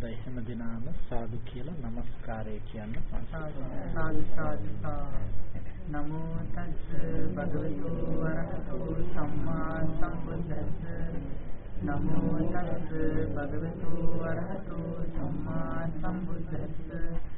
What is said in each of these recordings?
දැන් හැම දිනම සාදු කියලා নমස්කාරය කියන්න සාදු සාදු සාදු. නමෝ තස්ස භගවතු වරහතු සම්මා සම්බුද්දස්ස. නමෝ තස්ස භගවතු වරහතු සම්මා සම්බුද්දස්ස.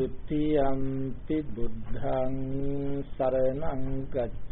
ဒ ුතියම්පි බුද්ධං සරණං ගච්ඡාමි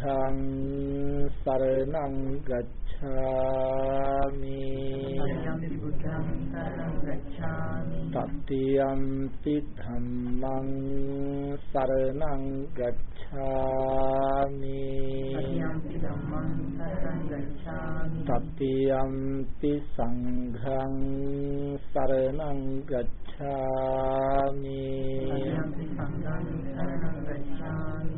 සංඝං සරණං ගච්ඡාමි. තත්තියම්පි ධම්මං සරණං ගච්ඡාමි. තත්තියම්පි සංඝං සරණං ගච්ඡාමි.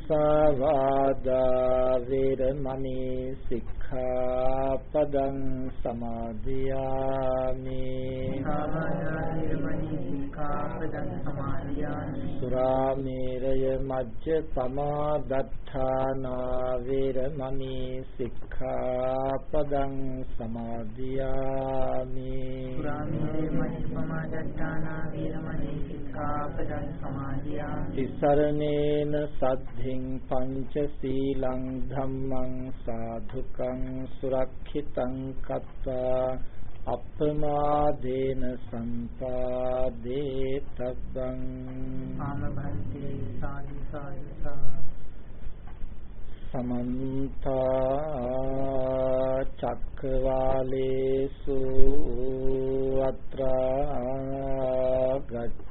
මුසාවාදා වේරමණී සික්ඛාපදං සමාදියාමි මුසාවාදා වේරමණී සික්ඛාපදං සමාදියාමි සුරාමේරය මජ්ජ සමාදත්තානා වේරමණී සික්ඛාපදං සමාදියාමි සුරාමේරය මජ්ජ සමාදත්තානා වේරමණී සික්ඛාපදං සමාදියාමි තිසරණේන සද්ධින් පංච සීලං ධම්මං සාධුකං සුරක්ෂිතං කତ୍වා අප්‍රමාදේන සම්පාදේ තබ්බං ආමභන්ති සාදි සාදි සමන්ත චක්කවාලේසු අත්‍රා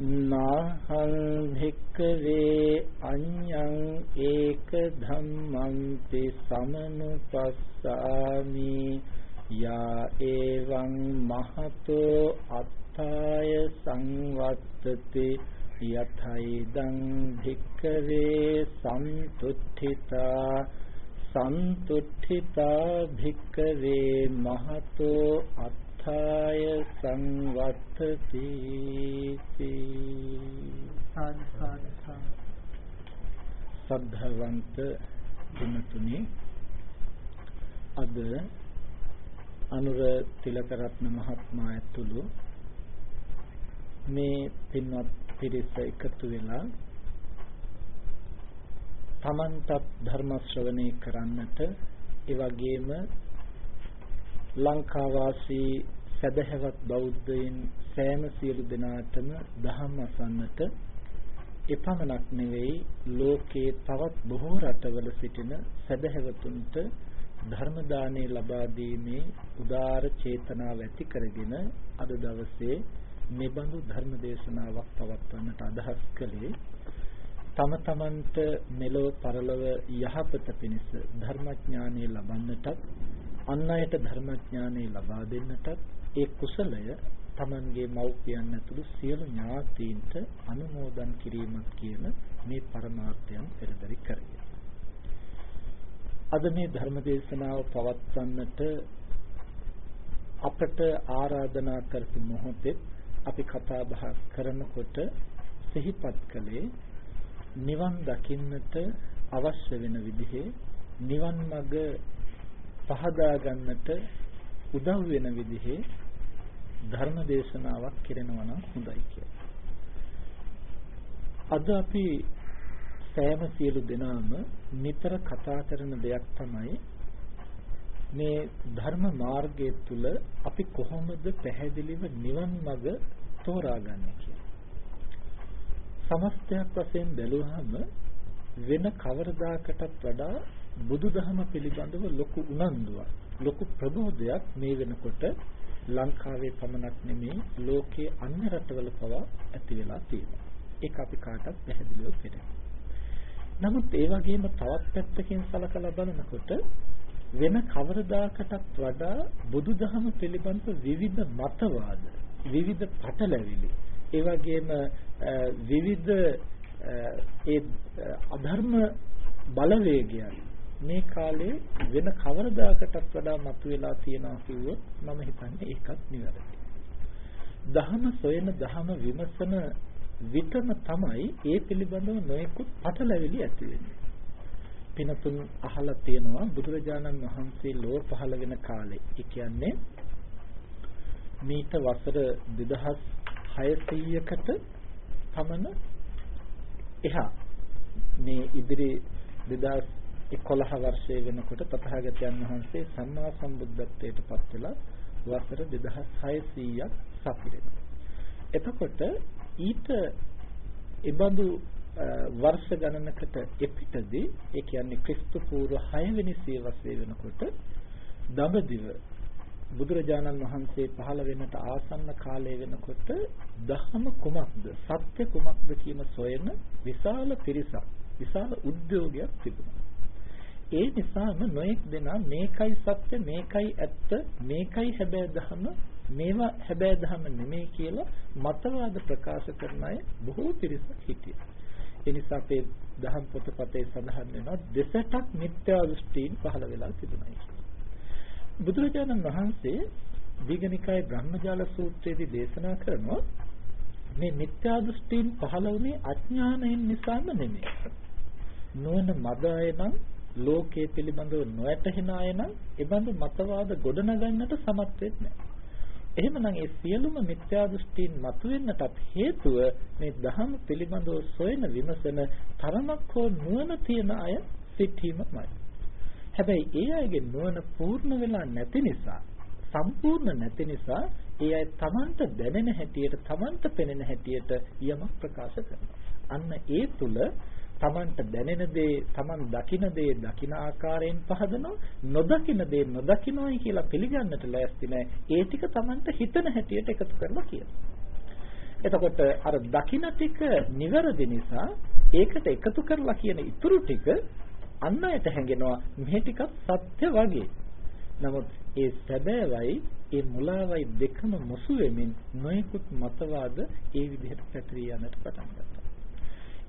නාහං භික්කවේ අඤ්ඤං ඒක ධම්මන්ති සමනුපස්සාමි යා එවං මහතෝ අත්තාය සංවත්තති යතයිදං භික්කවේ සන්තුට්ඨිතා සන්තුට්ඨිතා භික්කවේ මහතෝ අත්ථාය සංවත්තති. සාදු සාදු සද්ධාවන්ත දිනතුනි අද අනුර තිලකරත්න මහත්මයා ඇතුළු මේ පින්වත් පිරිස එකතු වෙලා තමන්ටත් ධර්ම ශ්‍රවණය කරන්නට ඒ වගේම ලංකා වාසී සදහැවත් බෞද්ධයින් සෑම සියලු දෙනාටම දහම් අසන්නට එපමණක් නෙවෙයි ලෝකයේ තවත් බොහෝ රටවල සිටින සදහැවතුන්ට ධර්ම දාණය ලබා දීමේ උදාර චේතනාව ඇති කරගෙන අද දවසේ මෙබඳු ධර්ම දේශනාවක් පවත්වන්නට අදහස් කළේ තම තමන්ට මෙලොව පරලොව යහපත පිණිස ධර්මඥානය ලබන්නටත් අන් අයට ධර්මඥානය ලබා දෙන්නටත් ඒ කුසලය තමන්ගේ මව්පියන් ඇතුළු සියලු ඥාතීන්ට අනුමෝදන් කිරීමක් කියන මේ පරමාර්ථයන් පෙරදරි කරගෙන. අද මේ ධර්ම දේශනාව පවත්වන්නට අපට ආරාධනා කරපු මොහොතේ අපි කතා බහ කරනකොට සිහිපත් කළේ නිවන් දකින්නට අවශ්‍ය වෙන විදිහේ නිවන් මඟ පහදා ගන්නට උදව් වෙන විදිහේ ධර්ම දේශනාවක් කෙරෙනවා නම් හොඳයි කියලා. අද අපි සෑම සියලු දෙනාම නිතර කතා කරන දෙයක් තමයි මේ ධර්ම මාර්ගය තුල අපි කොහොමද පැහැදිලිව නිවන් මඟ තෝරාගන්නේ කියලා. සමස්තයක් වශයෙන් බැලුවහම වෙන කවරදාකටත් වඩා බුදුදහම පිළිබඳව ලොකු උනන්දුවක් ලොකු ප්‍රබෝධයක් මේ වෙනකොට ලංකාවේ පමණක් නෙමේ ලෝකයේ අන්‍ය රටවල පවා ඇති වෙලා තියෙනවා. ඒක අපි කාටත් පැහැදිලිව පේනවා. නමුත් ඒ වගේම තවත් පැත්තකින් සලකලා බලනකොට වෙන කවරදාකටත් වඩා බුදුදහම පිළිබඳ විවිධ මතවාද විවිධ පටලැවිලි ඒ වගේම විවිධ ඒ අධර්ම බලවේගයන් මේ කාලේ වෙන කවරදාකටත් වඩා මතුවලා තියෙනවා කිව්වොත් මම හිතන්නේ ඒකත් නිවැරදි. දහම සොයන දහම විමසන විතම තමයි ඒ පිළිබඳව නොයෙකුත් පටලැවිලි ඇති වෙන්නේ. පිනතුන් අහලා තියෙනවා බුදුරජාණන් වහන්සේ ලෝ පහළ වෙන කාලේ. ඒ කියන්නේ මීට වසර 2600කට පමණ එහා මේ ඉදිරි 2011 වර්ෂයේ වෙනකොට තථාගතයන් වහන්සේ සම්මා සම්බුද්ධත්වයට පත් වෙලා වසර 2600ක් සපිරෙනවා. එතකොට ඊට ඉබඳු වර්ෂ ගණනකට එපිටදී ඒ කියන්නේ ක්‍රිස්තු පූර්ව 6 වෙනි සියවසේ වෙනකොට දඹදිව බුදුරජාණන් වහන්සේ පහළ වෙන්නට ආසන්න කාලය වෙනකොට දහම කුමක්ද සත්‍ය කුමක්ද කියන සොයන විශාල පිරිසක් විශාල උද්‍යෝගයක් තිබුණා. ඒ නිසාම නොඑක් දෙනා මේකයි සත්‍ය මේකයි ඇත්ත මේකයි හැබෑ දහම මේවා හැබෑ දහම නෙමෙයි කියලා මතවාද ප්‍රකාශ කරන අය බොහෝ පිරිසක් හිටියා. ඒ නිසා අපේ දහම් පොතපතේ සඳහන් වෙනවා දෙසටක් මිත්‍යා දෘෂ්ටීන් පහළ වෙලා තිබුණා බුදුරජාණන් වහන්සේ දීඝනිකායේ බ්‍රහ්මජාල සූත්‍රයේදී දේශනා කරනවා මේ මිත්‍යා දෘෂ්ටීන් පහළ වුණේ අඥානයෙන් නිසාම නෙමෙයි. නොවන මද අය නම් ලෝකයේ පිළිබඳව නොයැටහෙන අය නම් ඒ බඳු මතවාද ගොඩනගන්නට සමත් වෙන්නේ නැහැ. එහෙමනම් ඒ සියලුම මිත්‍යා දෘෂ්ටීන් මතුවෙන්නටත් හේතුව මේ ධහම පිළිබඳව සොයන විමසන තරමක් හෝ නුවණ තියන අය සිටීමමයි. හැබැයි ඒ අයගේ නුවණ පූර්ණ වෙලා නැති නිසා සම්පූර්ණ නැති නිසා ඒ අය Tamanට දැනෙන හැටියට Tamanට පෙනෙන හැටියට යමක් ප්‍රකාශ කරනවා. අන්න ඒ තුල තමන්ට දැනෙන දේ තමන් දකින දේ දකින ආකාරයෙන් පහදනවා නොදකින දේ නොදකින්නයි කියලා පිළිගන්නට ලෑස්ති නැහැ ඒ ටික තමන්ට හිතන හැටියට එකතු කරලා කියනවා එතකොට අර දකින ටික නිවැරදි නිසා ඒකට එකතු කරලා කියන ඉතුරු ටික අන් අයට හැඟෙනවා. මේ ටිකක් සත්‍ය වගේ. නමුත් ඒ සැබෑවයි ඒ මුලාවයි දෙකම මුසු වෙමින් නොයෙකුත් මතවාද ඒ විදිහට පැතිරී යන්නට පටන් ගත්තා.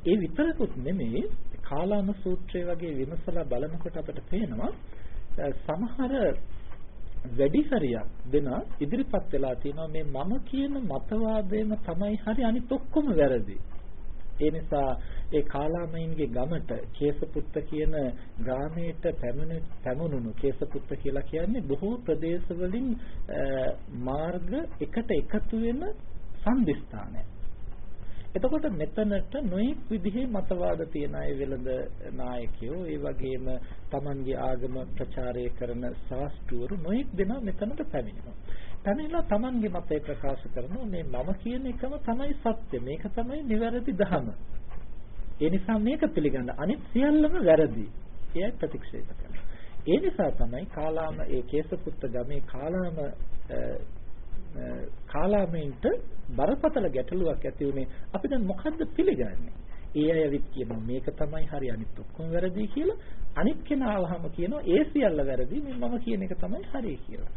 ඒ විතරකුත් නෙමෙයි කාලාම සූත්‍රය වගේ විමසලා බලනකොට අපිට පේනවා සමහර වැඩි හරියක් දෙන ඉදිරිපත් වෙලා තියෙනවා මේ මම කියන මතවාදයම තමයි හරි අනිත් ඔක්කොම වැරදි. ඒ නිසා ඒ කාලාමයින්ගේ ගමට කේසපුත්ත කියන ග්‍රාමයට පැමුණුණු කේසපුත්ත කියලා කියන්නේ බොහෝ ප්‍රදේශවලින් මාර්ග එකට එකතු වෙන සම්දිස්ථානයක්. එතකොට මෙතනට නොඑක් විදිහේ මතවාද තියෙන අය වෙළඳ නායකයෝ ඒ වගේම Tamanගේ ආගම ප්‍රචාරය කරන ශාස්ත්‍රවරු නොඑක් දෙනා මෙතනට පැමිණෙනවා. පැමිණලා Tamanගේ මතය ප්‍රකාශ කරනවා මේ මම කියන එකම තමයි සත්‍ය. මේක තමයි නිවැරදි ධහම. ඒ නිසා මේක පිළිගන්න අනිත් සියල්ලම වැරදි. එයයි ප්‍රතික්ෂේප කරනවා. ඒ නිසා තමයි කාලාම ඒ කේසපුත්ත ගමේ කාලාම කාලාමෙන්ට බරපතල ගැටලුවක් ඇති වුණේ අපි දැන් මොකද්ද පිළිගන්නේ? ඒ අය විත් කියනවා මේක තමයි හරි අනිත් ඔක්කොම වැරදි කියලා. අනිත් කෙනා ආවහම කියනවා ඒ සියල්ල වැරදි මේ මම කියන එක තමයි හරි කියලා.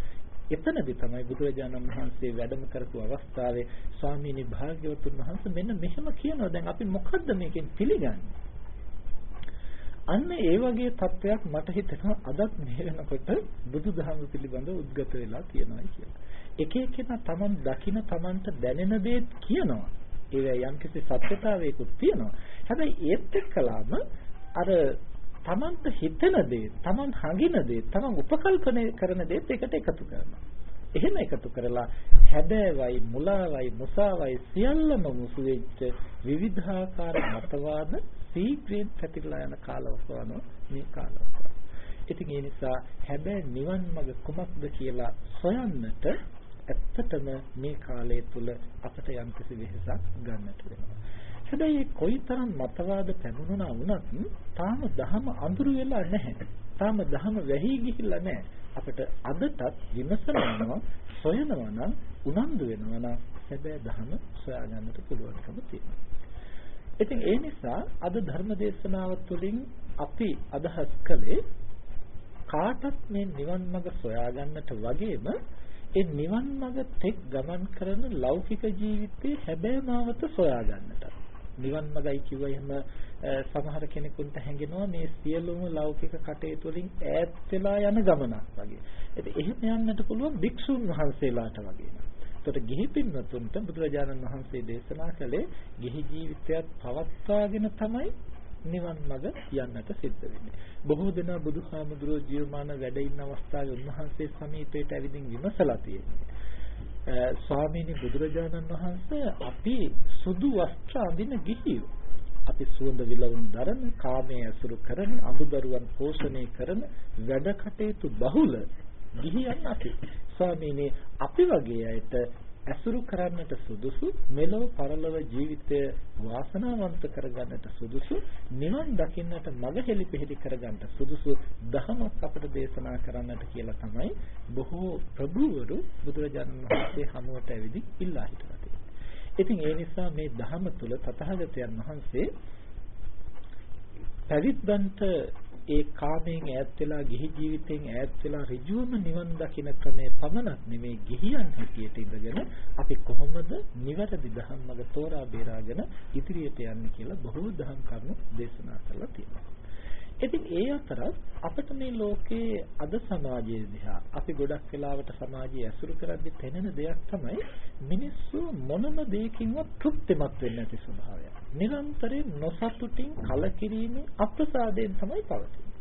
එතනදී තමයි බුදුරජාණන් වහන්සේ වැඩම කරපු අවස්ථාවේ ස්වාමීනි භාග්‍යවතුන් වහන්සේ මෙන්න මෙහෙම කියනවා දැන් අපි මොකද්ද මේකෙන් පිළිගන්නේ? අන්න ඒ වගේ තත්වයක් මට හිතෙනවා අදත් මේ වෙනකොට බුදුදහම පිළිබඳව උද්ගත වෙලා තියෙනවා කියලා. එක එකනා Taman දකින Tamanට දැනෙන දේ කියනවා. ඒ යම්කිසි සත්‍යතාවයකුත් තියෙනවා. හැබැයි ඒත් එක්කලාම අර Tamanට හිතෙන දේ, Taman හඟින දේ, Taman උපකල්පනය කරන දේත් එකට එකතු කරනවා. එහෙම එකතු කරලා හැබෑවයි මුලාවයි මුසාවයි සියල්ලම මුසු වෙච්ච විවිධාකාර මතවාද සීක්‍රේන් පැතිරලා යන කාලවකවන මේ කාලවකව. ඉතින් ඒ නිසා හැබැයි නිවන් මඟ කුමක්ද කියලා සොයන්නට ඇත්තටම මේ කාලය තුල අපට යම්කිසි වෙහසක් ගන්නට වෙනවා. හැබැයි කොයිතරම් මතවාද පැමුණුණා වුණත් තාම දහම අඳුරු වෙලා නැහැ. තාම දහම වැහි ගිහිල්ලා නැහැ. අපිට අදටත් විමසනවා සොයනවා නම් උනන්දු වෙනවා නම් හැබැයි දහම සොයා ගන්නට පුළුවන්කම තියෙනවා. ඉතින් ඒ නිසා අද ධර්ම දේශනාව තුළින් අපි අදහස් කළේ කාටත් මේ නිවන් මඟ සොයා ගන්නට වගේම ඒ නිවන් මඟ තෙක් ගමන් කරන ලෞකික ජීවිතයේ හැබෑමාවත සොයා ගන්නට. නිවන් මඟයි කිව්ව එහෙම සමහර කෙනෙකුට හැඟෙනවා මේ සියලුම ලෞකික කටයුතු වලින් ඈත් වෙලා යන ගමනක් වගේ. ඉතින් එහෙම යන්නට පුළුවන් භික්ෂුන් වහන්සේලාට වගේ නේද? එතකොට ගිහි පින්වතුන්ට බුදුරජාණන් වහන්සේ දේශනා කළේ ගිහි ජීවිතයත් පවත්වාගෙන තමයි නිවන් මඟ යන්නට සිද්ධ වෙන්නේ. බොහෝ දෙනා බුදුහාමුදුරුවෝ ජීවමාන වැඩ ඉන්න අවස්ථාවේ උන්වහන්සේ සමීපයට ඇවිදින් විමසලා තියෙනවා. ස්වාමීනි බුදුරජාණන් වහන්සේ අපි සුදු වස්ත්‍ර අඳින ගිහියෝ. අපි සුවඳ විලවුන් දරන, කාමයේ ඇසුරු කරන, අඹදරුවන් පෝෂණය කරන වැඩ කටයුතු බහුල ගිහියන් අපි. ස්වාමීනි අපි වගේ අයට ඇසුරු කරන්නට සුදුසු මෙලොව පරලොව ජීවිතය වාසනාවන්ත කරගන්නට සුදුසු නිවන් දකින්නට මඟ හෙළිපෙහෙළි කරගන්නට සුදුසු දහමක් අපට දේශනා කරන්නට කියලා තමයි බොහෝ ප්‍රභූවරු බුදුරජාණන් වහන්සේ හමුවට ඇවිදි ඉල්ලා හිටලා තියෙන්නේ. ඉතින් ඒ නිසා මේ දහම තුල තථාගතයන් වහන්සේ පැවිද්දන්ට ඒ කාමයෙන් ඈත් වෙලා ගිහි ජීවිතයෙන් ඈත් වෙලා ඍජුවම නිවන් දකින ක්‍රමය පමණක් නෙමෙයි ගිහියන් හැටියට ඉඳගෙන අපි කොහොමද නිවැරදි ධම්ම මඟ තෝරා බේරාගෙන ඉදිරියට යන්නේ කියලා බොහෝ දහම් කරුණු දේශනා කරලා තියෙනවා. ඉතින් ඒ අතර අපිට මේ ලෝකයේ අද සමාජයේ දිහා අපි ගොඩක් වෙලාවට සමාජයේ ඇසුරු කරද්දී පෙනෙන දෙයක් තමයි මිනිස්සු මොනම දෙයකින්වත් තෘප්තිමත් වෙන්නේ නැති ස්වභාවය. නිරන්තරයෙන් නොසතුටින් කලකිරීමෙන් අප්‍රසාදයෙන් තමයි පවතින්නේ.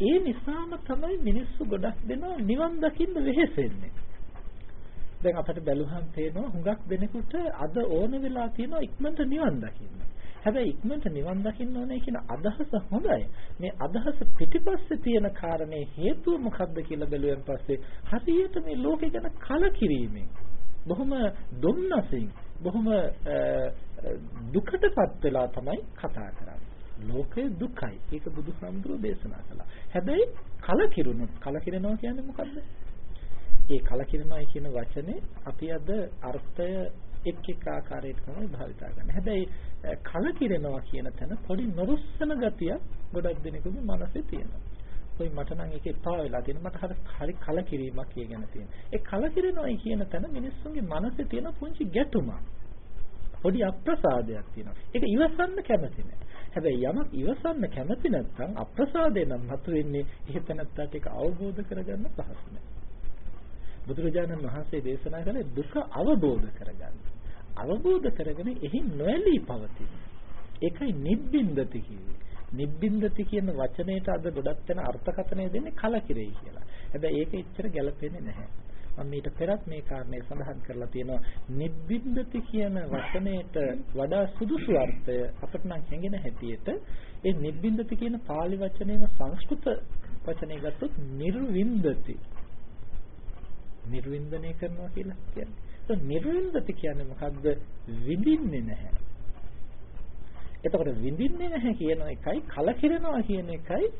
ඒ නිසාම තමයි මිනිස්සු ගොඩක් දෙනා නිවන් දකින්න වෙහෙසෙන්නේ. දැන් අපිට බැලුවහම පේනවා හුඟක් දෙනෙකුට අද ඕන වෙලා තියෙනවා ඉක්මනට නිවන් දකින්න. හැබැයි ඉක්මනට නිවන් දකින්න ඕනේ කියන අදහස හොඳයි. මේ අදහස පිටිපස්සේ තියෙන කාරණේ හේතුව මොකක්ද කියලා බැලුවෙන් පස්සේ හරියට මේ ලෝකේ ගැන කලකිරීමෙන් බොහොම දුම්නසින් බොහොම දුකටපත් වෙලා තමයි කතා කරන්නේ. ලෝකය දුකයි. ඒක බුදුහාමුදුරුවෝ දේශනා කළා. හැබැයි කලකිරුණොත් කලකිරෙනවා කියන්නේ මොකද්ද? ඒ කලකිරෙනයි කියන වචනේ අපි අද අර්ථය එක් එක් ආකාරයකට තමයි භාවිතා කරන්නේ. හැබැයි කලකිරෙනවා කියන තැන පොඩි නොරුස්සන ගතියක් ගොඩක් දෙනෙකුගේ මනසේ තියෙනවා. කොයි මට නම් ඒක එපා වෙලා තියෙන මට හරි කලකිරීමක් කියන තියෙන. ඒ කලකිරෙනවයි කියන තැන මිනිස්සුන්ගේ මනසේ තියෙන පුංචි ගැටුමක්. පොඩි අප්‍රසාදයක් තියෙනවා. ඒක ඉවසන්න කැමති නැහැ. හැබැයි යමක් ඉවසන්න කැමති නැත්නම් අප්‍රසාදේ නම් මතුවෙන්නේ එහෙත නැත්තට ඒක අවබෝධ කරගන්න පහසු නැහැ. බුදුරජාණන් වහන්සේ දේශනා කළේ දුක අවබෝධ කරගන්න. අවබෝධ කරගෙන එහි නොඇලී පවතින. ඒකයි නිබ්බින්දති කියන්නේ. නිබ්බින්දති කියන වචනයට අද ගොඩක් වෙන අර්ථකථනය දෙන්නේ කලකිරෙයි කියලා. හැබැයි ඒක එච්චර ගැලපෙන්නේ නැහැ. මම ඊට පෙරත් මේ කාරණේ සඳහන් කරලා තියෙනවා නිබ්බින්දති කියන වචනයට වඩා සුදුසු අර්ථය අපිට නම් හැඟෙන හැටියට ඒ නිබ්බින්දති කියන pāli වචනේම සංස්කෘත වචනේ ගත්තොත් නිර්වින්දති නිර්වින්දනය කරනවා කියලා කියන්නේ. ඒක නිර්වින්දති කියන්නේ මොකද්ද? විඳින්නේ නැහැ. එතකොට විඳින්නේ නැහැ කියන එකයි කලකිරෙනවා කියන එකයි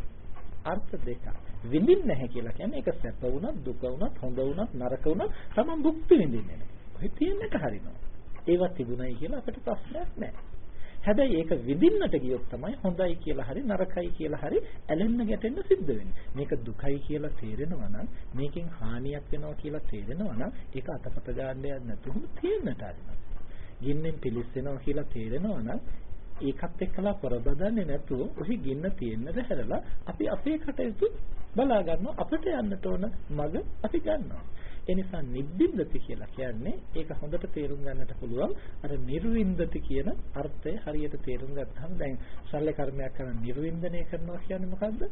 අර්ථ දෙකක්. විඳින්නේ නැහැ කියලා කියන්නේ ඒක සැප වුණත් දුක වුණත් හොඳ වුණත් නරක වුණත් තමන් භුක්ති විඳින්නේ නැහැ. ඔය තියෙන එක හරිනවා. ඒවත් තිබුණයි කියලා අපිට ප්‍රශ්නයක් නැහැ. හැබැයි ඒක විඳින්නට ගියොත් තමයි හොඳයි කියලා හරි නරකයි කියලා හරි ඇලෙන්න ගැටෙන්න සිද්ධ වෙන්නේ. මේක දුකයි කියලා තේරෙනවා නම් මේකෙන් හානියක් වෙනවා කියලා තේරෙනවා නම් ඒක අතපත ගන්න යන්න නැතුව තියෙන්නට ආරිනවා. ගින්නෙන් පිලිස්සෙනවා කියලා තේරෙනවා නම් ඒකත් එක්කලා පොරබදන්නේ නැතුව ඔහි ගින්න තියෙන්නද හැරලා අපි අපේ කටයුතු බලා ගන්නවා අපිට යන්නට ඕන මඟ අපි ගන්නවා. ඒ නිසා නිබ්බින්දති කියලා කියන්නේ ඒක හොඳට තේරුම් ගන්නට පුළුවන් අර නිර්වින්දති කියන අර්ථය හරියට තේරුම් ගත්තාම දැන් ශල්‍ය කර්මයක් කරන නිර්වින්දනය කරනවා කියන්නේ මොකද්ද?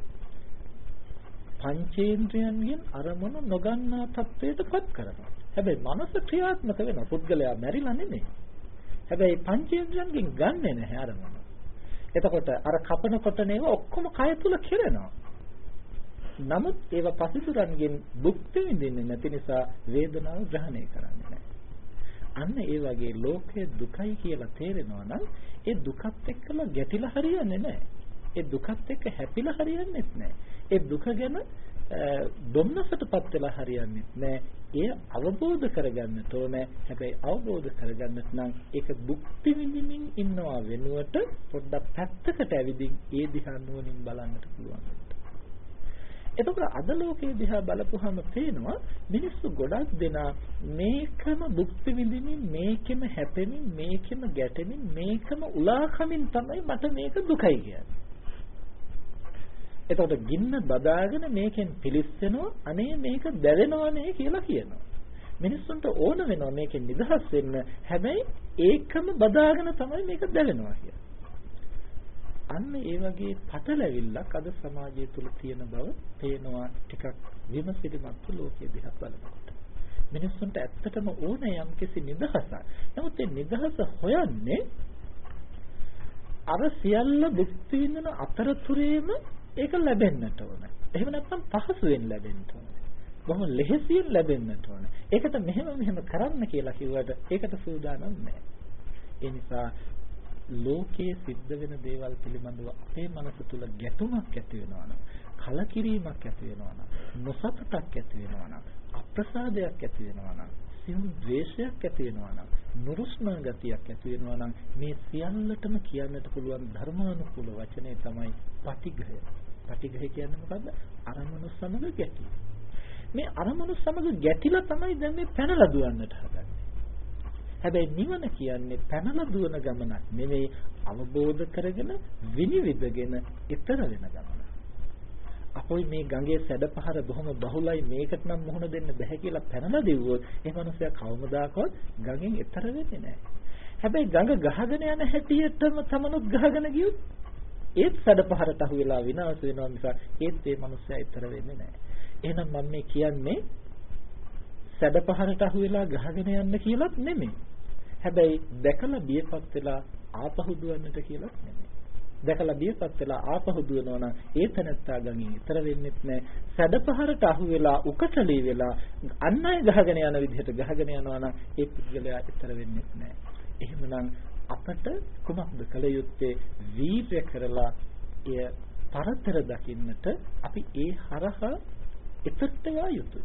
පංචේන්ද්‍රයන්ගෙන් අරමුණු නොගන්නා තත්වයටපත් කරනවා. හැබැයි මනස ක්‍රියාත්මක වෙනවා. පුද්ගලයා මැරිලා නෙමෙයි. හැබැයි පංචේන්ද්‍රයන්ගෙන් ගන්නෙ නැහැ අරමුණ. එතකොට අර කපන කොටනේව ඔක්කොම කය තුල කෙරෙනවා. නමුත් ඒව පසිතුරන්ගෙන් භුක්ති විඳින්නේ නැති නිසා වේදනාව ග්‍රහණය කරන්නේ නැහැ. අන්න ඒ වගේ ලෝකයේ දුකයි කියලා තේරෙනවා නම් ඒ දුකත් එක්කලා ගැටිලා හරියන්නේ නැහැ. ඒ දුකත් එක්ක හැපිලා හරියන්නේ නැහැ. ඒ දුක ගැන දුම්නසටපත් වෙලා හරියන්නේ නැහැ. එය අවබෝධ කරගන්නට ඕනේ. හැබැයි අවබෝධ කරගන්නත් නම් ඒක භුක්ති විඳින්මින් ඉන්නවා වෙනුවට පොඩ්ඩක් පැත්තකට ඇවිදින් ඒ දිහා නුවණින් බලන්නට පුළුවන්. එතකොට අද ලෝකයේ දිහා බලපුවහම පේනවා මිනිස්සු ගොඩක් දෙනා මේකම භුක්ති විඳින්මින් මේකෙම හැපෙමින් මේකෙම ගැටෙමින් මේකම උලාකමින් තමයි මට මේක දුකයි කියන්නේ. එතකොට ගින්න බදාගෙන මේකෙන් පිලිස්සෙනවා අනේ මේක දැවෙනවනේ කියලා කියනවා. මිනිස්සුන්ට ඕන වෙනවා මේකෙන් නිදහස් වෙන්න. හැබැයි ඒකම බදාගෙන තමයි මේක දැවෙනවා කියන්නේ. අන්න ඒ වගේ පටලැවිල්ලක් අද සමාජය තුල තියෙන බව පේනවා ටිකක් විමසිලිමත් ලෝකයේ දිහා බලනකොට. මිනිස්සුන්ට ඇත්තටම ඕන යම්කිසි නිදහසක්. නමුත් ඒ නිදහස හොයන්නේ අර සියල්ල භුක්ති විඳින අතරතුරේම ඒක ලැබෙන්නට ඕන. එහෙම නැත්නම් පහසුවෙන් ලැබෙන්න ඕන. බොහොම ලෙහෙසියෙන් ලැබෙන්නට ඕන. ඒකට මෙහෙම මෙහෙම කරන්න කියලා කිව්වට ඒකට සූදානම් නැහැ. ඒ නිසා ලෝකයේ සිද්ධ වෙන දේවල් පිළිබඳව අපේ මනස තුල ගැටුමක් ඇති වෙනවා නම් කලකිරීමක් ඇති වෙනවා නම් නොසතුටක් ඇති වෙනවා නම් අප්‍රසාදයක් ඇති වෙනවා නම් සියුම් ද්වේෂයක් ඇති වෙනවා නම් නුරුස්නා ගතියක් ඇති වෙනවා නම් මේ සියල්ලටම කියන්නට පුළුවන් ධර්මානුකූල වචනේ තමයි පටිඝය. පටිඝය කියන්නේ මොකද්ද? අරමුණු සමග ගැටීම. මේ අරමුණු සමග ගැටිලා තමයි දැන් මේ පැනලා දුවන්නට හදන්නේ. හැබැයි නිවන කියන්නේ පැනලා දුවන ගමනක් නෙවෙයි අවබෝධ කරගෙන විනිවිදගෙන ඊතර වෙන ගමන. අපොයි මේ ගඟේ සැඩපහර බොහොම බහුලයි මේකට නම් මුහුණ දෙන්න බෑ කියලා පැනලා දෙවුවොත් ඒ මනුස්සයා කවමදාකවත් ගඟෙන් ඊතර වෙන්නේ නැහැ. හැබැයි ගඟ ගහගෙන යන හැටියටම තමනුත් ගහගෙන ගියොත් ඒත් සැඩපහරට අහු වෙලා විනාශ වෙනවා නිසා ඒත් ඒ මනුස්සයා ඊතර වෙන්නේ නැහැ. එහෙනම් මම මේ කියන්නේ සැඩපහරට අහු වෙලා ගහගෙන යන්න කියලාත් නෙමෙයි. හැබැයි දැකලා බියපත් වෙලා ආපහු දුවන්නට කියලා නෙමෙයි. දැකලා බියපත් වෙලා ආපහු දුවනවා නම් ඒ තනත්තා ගමින් ඊතර වෙන්නෙත් නැහැ. සැඩපහරට අහු වෙලා උකටලී වෙලා අන් අය ගහගෙන යන විදිහට ගහගෙන යනවා නම් ඒ පුද්ගලයා ඊතර වෙන්නෙත් නැහැ. එහෙමනම් අපට කුමක්ද කළ යුත්තේ? වීර්ය කරලා එය පරතර දකින්නට අපි ඒ හරහා එතට යා යුතුයි.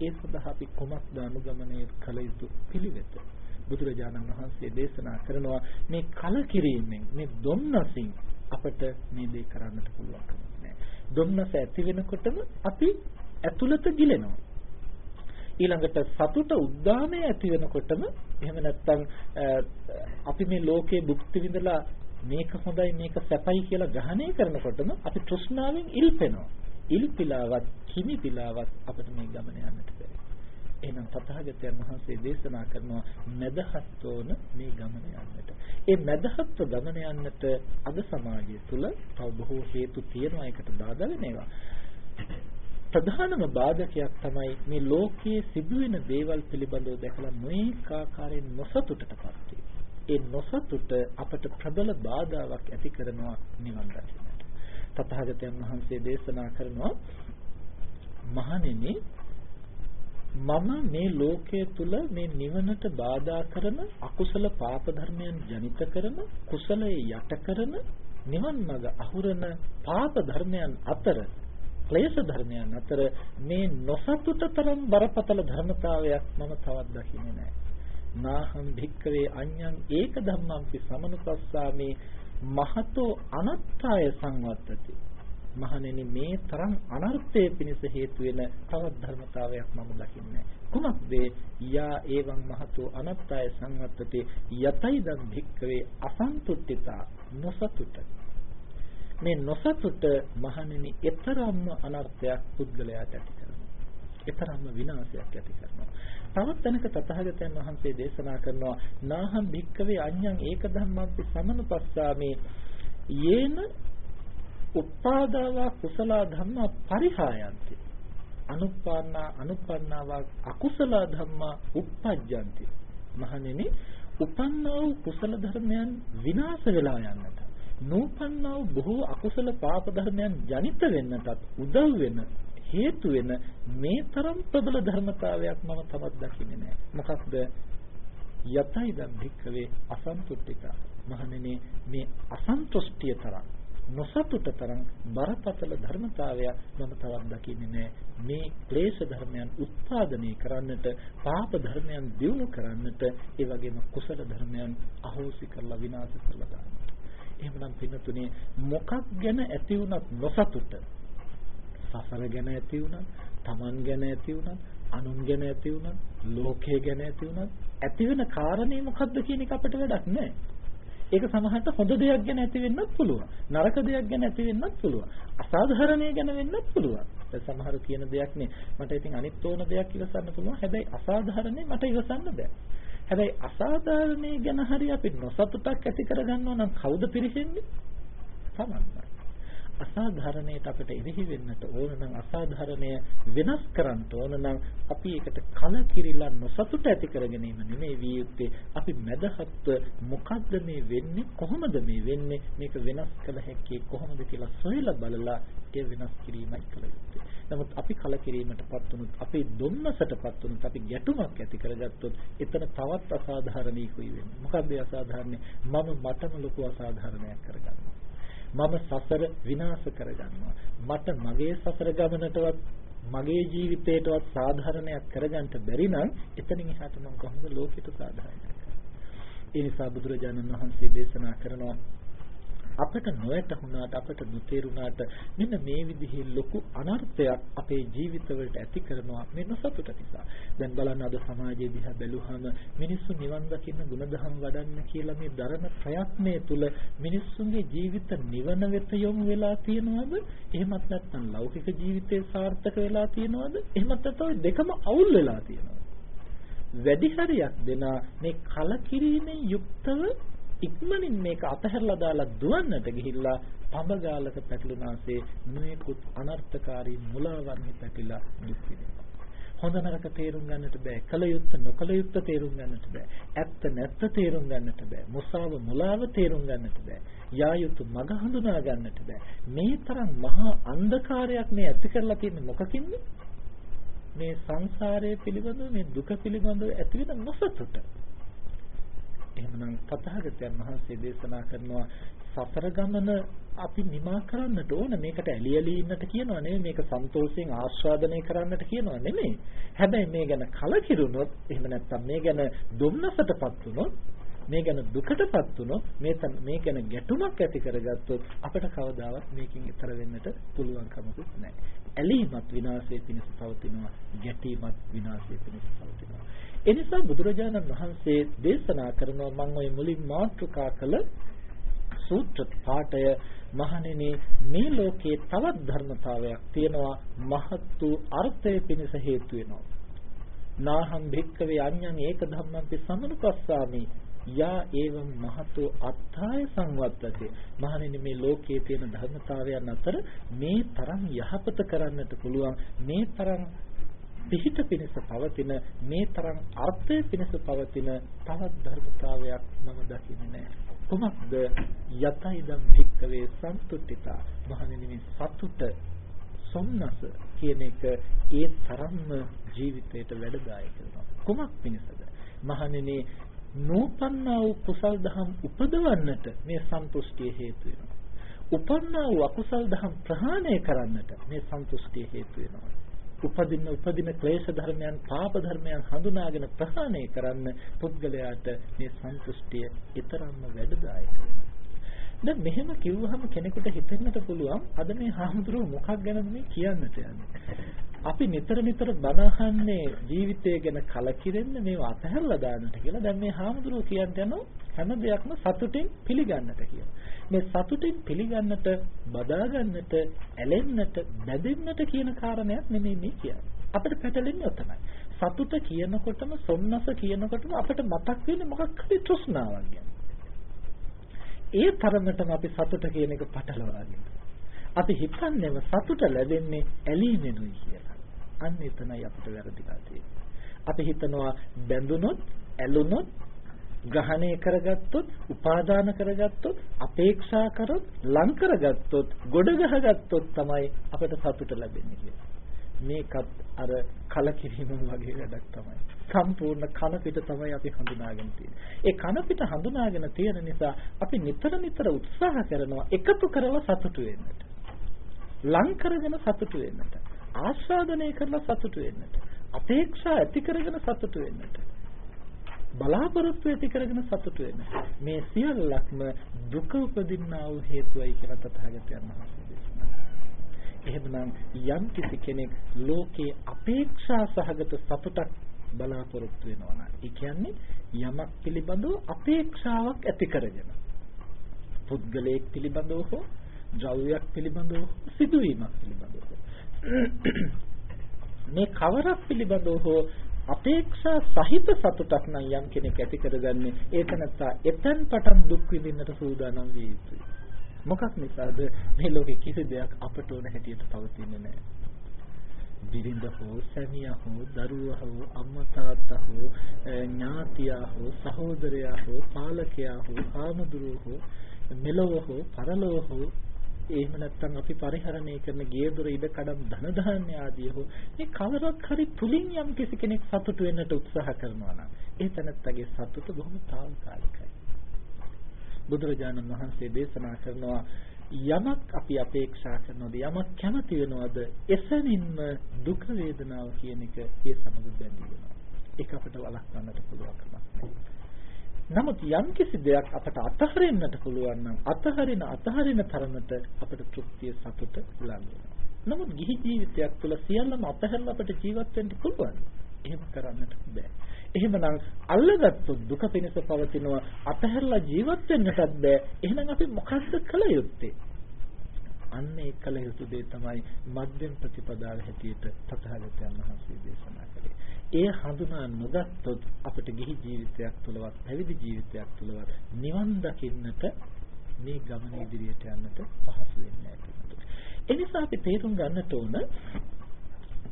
ඒ සඳහා අපි කුමක්ද අනුගමනය කළ යුතු පිළිවෙත? බුදුරජාණන් වහන්සේ දේශනා කරනවා මේ කලකිරීමෙන් මේ දුන්නසින් අපට මේ දේ කරන්නට පුළුවන් දුම්නස ඇති වෙනකොටම අපි ඇතුළත ගිලෙනවා. ඊළඟට සතුට උද්දාමය ඇති වෙනකොටම එහෙම නැත්නම් අපි මේ ලෝකේ භුක්ති විඳලා මේක හොඳයි මේක සැපයි කියලා ග්‍රහණය කරනකොටම අපි තෘෂ්ණාවෙන් ඉල්පෙනවා. ඉල්පිලාවත් කිමිපිලාවත් අපිට මේ ගමන යන්නට බැහැ. එහෙනම් තථාගතයන් වහන්සේ දේශනා කරනවා මදහත්වන මේ ගමන යන්නට. ඒ මදහත්ව ගමන යන්නට අද සමාජය තුළ තව බොහෝ හේතු තියෙනවා ඒකට බාධා වෙන ඒවා. ප්‍රධානම බාධකයක් තමයි මේ ලෝකයේ සිදුවෙන දේවල් පිළිබඳව දැකලා මේක ආකාරයෙන් නොසතුටටපත් ඒ නොසතුට අපට ප්‍රබල බාධාවක් ඇති කරනවා නිවන් දකින්නට. තථාගතයන් වහන්සේ දේශනා කරනවා මහණෙනි මම මේ ලෝකයේ තුල මේ නිවනට බාධා කරන අකුසල පාප ධර්මයන් ජනිත කරන කුසලයේ යට කරන නිවන් මඟ අහුරන පාප ධර්මයන් අතර ක්ලේශ ධර්මයන් අතර මේ නොසතුට තරම් බරපතල ධර්මතාවයක් මම තවත් දකින්නේ නැහැ. නාහම් භික්කවේ අඤ්ඤං ඒක ධම්මම්පි සමනුපස්සාමේ මහතෝ අනත්තාය සංවත්තති. මහණෙනි මේ තරම් අනර්ථයේ පිණිස හේතු වෙන තවත් ධර්මතාවයක් මම දකින්නේ. කුමක්ද? යා එවං මහතෝ අනත්තාය සංවත්තති යතයිදම් භික්කවේ අසන්තුට්ඨිතා නොසතුට. මේ නොසතුට මහණෙනි ඊතරම්ම අනර්ථයක් පුද්ගලයාට ඇති කරනවා. ඊතරම්ම විනාශයක් ඇති කරනවා. තවත් තැනක තථාගතයන් වහන්සේ දේශනා කරනවා නාහම් භික්කවේ අඤ්ඤං ඒක ධම්මප්පි සමනුපස්සාමේ යේන උපාදාවා කුසල ධම්මා පරිහායන්ති අනුප්පන්නා අනුප්පන්නාවා අකුසල ධම්මා uppajjanti මහණෙනි උපන්නා වූ කුසල ධර්මයන් විනාශ වෙලා යන්නට නූපන්නා වූ බොහෝ අකුසල පාප ධර්මයන් ජනිත වෙන්නටත් උදව් වෙන හේතු වෙන මේ තරම් ප්‍රබල ධර්මතාවයක් මම තවත් දකින්නේ නැහැ. මොකක්ද? යතයි දම් භික්කවේ අසන්තුට්ඨික. මහණෙනි මේ අසන්තුෂ්ටිය තරම් නොසතුට තරම් බරපතල ධර්මතාවයක් මම තවත් දකින්නේ නැහැ. මේ ක්ලේශ ධර්මයන් උත්පාදනය කරන්නට, පාප ධර්මයන් දියුණු කරන්නට, ඒ වගේම කුසල ධර්මයන් අහෝසි කරලා විනාශ කරලා දාන්නට. එහෙමනම් පින්නතුනේ මොකක් ගැන ඇති වුණත් නොසතුට සසර ගැන ඇති වුණත්, Taman ගැන ඇති වුණත්, අනුන් ගැන ඇති වුණත්, ලෝකය ගැන ඇති වුණත් ඇති වෙන කාරණේ මොකද්ද කියන එක අපිට වැඩක් නැහැ. ඒක සමහරට හොඳ දෙයක් ගැන ඇති වෙන්නත් පුළුවන්. නරක දෙයක් ගැන ඇති වෙන්නත් පුළුවන්. අසාධාරණය ගැන වෙන්නත් පුළුවන්. සමහර කියන දෙයක් නේ මට ඉතින් අනිත් ඕන දෙයක් ඉවසන්න පුළුවන්. හැබැයි අසාධාරණේ මට ඉවසන්න බෑ. හැබැයි අසාධාරණේ ගැන හරි අපි නොසතුටක් ඇති කරගන්නවා නම් කවුද පිරිහෙන්නේ? තමන්මයි. අසාධාරණයට අපිට එවෙහි වෙන්නට ඕන නම් අසාධාරණය වෙනස් කරන්න ඕන නම් අපි ඒකට කලකිරිලා නොසතුට ඇති කර ගැනීම නෙමෙයි විය යුත්තේ. අපි මදහත්ව මොකද්ද මේ වෙන්නේ? කොහොමද මේ වෙන්නේ? මේක වෙනස් කළ හැකි කොහොමද කියලා සොයලා බලලා ඒ වෙනස් කිරීමයි කළ යුත්තේ. නමුත් අපි කලකිරීමටපත් වුණොත් අපි දුම්නසටපත් වුණොත් අපි ගැටුමක් ඇති කරගත්තොත් එතන තවත් අසාධාරණීකුයි වෙන්නේ. මොකද්ද අසාධාරණේ? මම මටම ලොකු අසාධාරණයක් කරගන්නවා. මම සසර විනාශ කරගන්නවා. මට මගේ සසර ගමනටවත් මගේ ජීවිතේටවත් සාධාරණයක් කරගන්න බැරි නම් එතනින් එහාට මම කොහොමද ලෝකෙට සාධාරණයක් කරන්නේ? ඒ නිසා බුදුරජාණන් වහන්සේ දේශනා කරනවා අපට නොයටුණාට අපට නොතේරුණාට මෙන්න මේ විදිහේ ලොකු අනර්ථයක් අපේ ජීවිතවලට ඇති කරනවා මේ නොසතුට නිසා. දැන් බලන්න අද සමාජයේ දිහා බැලුවහම මිනිස්සු නිවන් දකින්න ගුණධම් වඩන්න කියලා මේ දරන ප්‍රයත්නය තුළ මිනිස්සුන්ගේ ජීවිත නිවන වෙත යොමු වෙලා තියෙනවද? එහෙමත් නැත්නම් ලෞකික ජීවිතේ සාර්ථක වෙලා තියෙනවද? එහෙමත් නැත්නම් දෙකම අවුල් වෙලා තියෙනවද? වැඩි හරියක් දෙනා මේ කලකිරීමෙන් යුක්තව ඉක්මනින් මේක අතහැරලා දාලා දුවන්නට ගිහිල්ලා පඹගාලක පැටලුනාසේ නොයෙකුත් අනර්ථකාරී මුලාවන්හි පැටිලා දුක් විඳිනවා. හොඳ නරක තේරුම් ගන්නට බෑ. කල යුත්ත නොකල යුත්ත තේරුම් ගන්නට බෑ. ඇත්ත නැත්ත තේරුම් ගන්නට බෑ. මුසාව මුලාව තේරුම් ගන්නට බෑ. යා යුතු මඟ හඳුනා ගන්නට බෑ. මේ තරම් මහා අන්ධකාරයක් මේ ඇති කරලා තියෙන්නේ මොකකින්ද? මේ සංසාරයේ පිළිබඳව මේ දුක පිළිබඳව ඇති වෙන නොසතුට. එහෙමනම් තථාගතයන් වහන්සේ දේශනා කරනවා සතර ගමන අපි නිමා කරන්නට ඕන මේකට ඇලි ඇලි ඉන්නට කියනවා නෙමෙයි මේක සන්තෝෂයෙන් ආස්වාදනය කරන්නට කියනවා නෙමෙයි හැබැයි මේ ගැන කලකිරුණොත් එහෙම නැත්නම් මේ ගැන දුම්නසටපත් වුණොත් මේ ගැන දුකටපත් වුණොත් මේ මේ ගැන ගැටුමක් ඇති කරගත්තොත් අපිට කවදාවත් මේකෙන් ඈතර වෙන්නට පුළුවන් කමකුත් නැහැ. ඇලීමත් විනාශයේ පිණිස පවතිනවා, ගැටීමත් විනාශයේ පිණිස පවතිනවා. එනිසා බුදුරජාණන් වහන්සේ දේශනා කරනවා මම ওই මුලින් මාතෘකා කළ සූත්‍ර පාඨය මහණෙනි මේ ලෝකේ තවත් ධර්මතාවයක් තියෙනවා මහත් වූ අර්ථය පිණිස හේතු වෙනවා. නාහම් භික්කවේ අඤ්ඤං ඒක ධම්මං සමනුපස්සාමි යා ඒවම් මහතෝ අත්ථාය සංවත්තති මහණෙනි මේ ලෝකයේ තියෙන ධර්මතාවයන් අතර මේ තරම් යහපත කරන්නට පුළුවන් මේ තරම් පිහිට පිණිස පවතින මේ තරම් අර්ථය පිණිස පවතින තවත් ධර්මතාවයක් මම දකින්නේ නැහැ. කුමක්ද? යතයිදම් භික්කවේ සන්තුට්ඨිතා. මහණෙනි මේ සතුට සොම්නස කියන එක ඒ තරම්ම ජීවිතයට වැඩදායක වෙනවා. කුමක් පිණිසද? මහණෙනි නූපන්නා වූ කුසල් දහම් උපදවන්නට මේ සන්තුෂ්ටිය හේතු වෙනවා. උපන්නා වූ අකුසල් දහම් ප්‍රහාණය කරන්නට මේ සන්තුෂ්ටිය හේතු වෙනවා. උපදින්න උපදින ක්ලේශ ධර්මයන් පාප ධර්මයන් හඳුනාගෙන ප්‍රහාණය කරන්න පුද්ගලයාට මේ සන්තුෂ්ටිය ඊතරම්ම වැඩදායක වෙනවා. දැන් මෙහෙම කිව්වහම කෙනෙකුට හිතෙන්නට පුළුවන් අද මේ හාමුදුරුවෝ මොකක් ගැනද මේ කියන්නට යන්නේ. අපි නිතර නිතර බණ අහන්නේ ජීවිතය ගැන කලකිරෙන්න මේව අතහැරලා දාන්නට කියලා. දැන් මේ හාමුදුරුවෝ කියන්න යනවා හැම දෙයක්ම සතුටින් පිළිගන්නට කියලා. මේ සතුටින් පිළිගන්නට, බදා ගන්නට, ඇලෙන්නට, බැඳෙන්නට කියන කාරණයක් නෙමෙයි මේ කියන්නේ. අපිට පැටලෙන්නේ ඔතනයි. සතුට කියනකොටම, සොම්නස කියනකොටම අපිට මතක් වෙන්නේ මොකක් හරි තෘෂ්ණාවක් ගැන. ඒ තරමටම අපි සතුට කියන එක පටලවාගෙන. අපි හිතන්නේම සතුට ලැබෙන්නේ ඇලීමෙනුයි කියලා. අන්න එතනයි අපිට වැරදිලා තියෙන්නේ. අපි හිතනවා බැඳුනොත්, ඇලුනොත්, ග්‍රහණය කරගත්තොත්, උපාදාන කරගත්තොත්, අපේක්ෂා කරොත්, ලං කරගත්තොත්, ගොඩ ගහගත්තොත් තමයි අපිට සතුට ලැබෙන්නේ කියලා. මේකත් අර කලකිරීම වගේ වැඩක් තමයි. සම්පූර්ණ කන පිට තමයි අපි හඳුනාගෙන තියෙන්නේ. ඒ කන පිට හඳුනාගෙන තියෙන නිසා අපි නිතර නිතර උත්සාහ කරනවා එකතු කරලා සතුටු වෙන්නට. ලං කරගෙන සතුටු වෙන්නට. ආස්වාදනය කරලා සතුටු වෙන්නට. අපේක්ෂා ඇති කරගෙන සතුටු වෙන්නට. බලාපොරොත්තු ඇති කරගෙන සතුටු වෙන්න. මේ සියල්ලක්ම දුක උපදින්නා වූ හේතුවයි කියලා තථාගතයන් වහන්සේ දේශනා එහෙමනම් යම් කිසි කෙනෙක් ලෝකේ අපේක්ෂා සහගත සතුටක් බලාපොරොත්තු වෙනවා නම් ඒ කියන්නේ යමක් පිළිබඳව අපේක්ෂාවක් ඇති කරගෙන පුද්ගලයෙක් පිළිබඳව හෝ ද්‍රව්‍යයක් පිළිබඳව සිදුවීමක් පිළිබඳව මේ කවරක් පිළිබඳව හෝ අපේක්ෂා සහිත සතුටක් නම් යම් කෙනෙක් ඇති කරගන්නේ ඒක නැත්තා එතෙන් පටන් දුක් විඳින්නට සූදානම් විය යුතුයි. මොකක් නිසාද? මේ ලෝකේ කිසි දෙයක් අපට ඕන හැටියට පවතින්නේ නැහැ. බිරිඳ හෝ සැමියා හෝ දරුවා හෝ අම්මා තාත්තා හෝ ඥාතියා හෝ සහෝදරයා හෝ පාලකයා හෝ ආමදුරෝ හෝ මෙලොව හෝ පරලොව හෝ එහෙම නැත්නම් අපි පරිහරණය කරන ගියදොර ඉඩ කඩම් ධන ධාන්‍ය ආදී හෝ මේ කවරක් හරි තුලින් යම් කිසි කෙනෙක් සතුට වෙන්නට උත්සාහ කරනවා නම් ඒ තනත්තගේ සතුට බොහොම తాවකාලිකයි බුදුරජාණන් වහන්සේ දේශනා කරනවා යමක් අපි අපේක්ෂා කරනවද යමක් කැමති වෙනවද එසැනින්ම දුක් වේදනාව කියන එක ඒ සමග බැඳී වෙනවා ඒක අපිට වළක්වන්නට පුළුවන් කමක් නමුත් යම් කිසි දෙයක් අපට අතහරින්නට පුළුවන් නම් අතහරින අතහරින තරමට අපට තෘප්තිය සතුට ලං නමුත් ගිහි ජීවිතයක් තුළ සියල්ලම අතහැරලා අපට ජීවත් වෙන්න පුළුවන්. එහෙම කරන්නට බෑ. එහෙමනම් අල්ලගත්තු දුක පිණිස පවතිනවා අතහැරලා ජීවත් වෙන්නටත් බෑ. එහෙනම් අපි මොකක්ද කළ යුත්තේ? අන්න ඒ කළ යුතු දේ තමයි මධ්‍යම ප්‍රතිපදාව හැටියට තථාගතයන් වහන්සේ දේශනා කළේ. ඒ හඳුනා නොගත්තොත් අපිට ගිහි ජීවිතයක් තුළවත් පැවිදි ජීවිතයක් තුළවත් නිවන් දකින්නට මේ ගමන ඉදිරියට යන්නට පහසු වෙන්නේ නැහැ. එනිසා අපි තේරුම් ගන්නට ඕන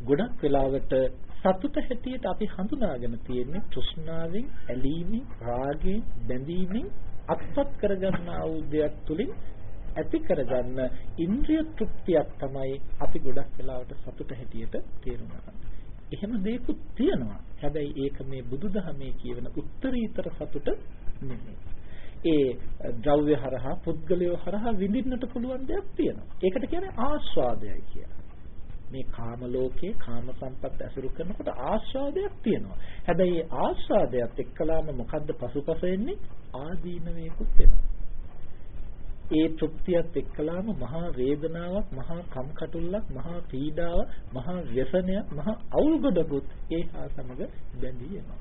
ගොඩක් වෙලාවට සතුට හැටියට අපි හඳුනාගෙන තියෙන්නේ තෘෂ්ණාවෙන්, ඇලීමෙන්, රාගයෙන්, බැඳීමෙන් අත්පත් කරගන්නා වූ දෙයක් තුලින් ඇති කරගන්න ඉන්ද්‍රිය තෘප්තියක් තමයි අපි ගොඩක් වෙලාවට සතුට හැටියට තේරුම් ගන්න. එහෙම දෙයක්ත් තියෙනවා. හැබැයි ඒක මේ බුදුදහමේ කියවෙන උත්තරීතර සතුට නෙමෙයි. ඒ ද්‍රව්‍ය හරහා පුද්ගලයෝ හරහා විඳින්නට පුළුවන් දෙයක් තියෙනවා. ඒකට කියන්නේ ආස්වාදයයි කියලා. මේ කාම ලෝකේ කාම සම්පත් ඇසුරු කරනකොට ආස්වාදයක් තියෙනවා. හැබැයි ආස්වාදයත් එක්කලාම මොකද්ද පසුපස එන්නේ? ආදීනවේකුත් වෙනවා. ඒ තෘප්තියත් එක්කලාම මහා වේදනාවක්, මහා කම්කටොල්ලක්, මහා පීඩාවක්, මහා વ્યසනයක්, මහා අවුල්ගොඩකුත් ඒ හා සමග බැඳී එනවා.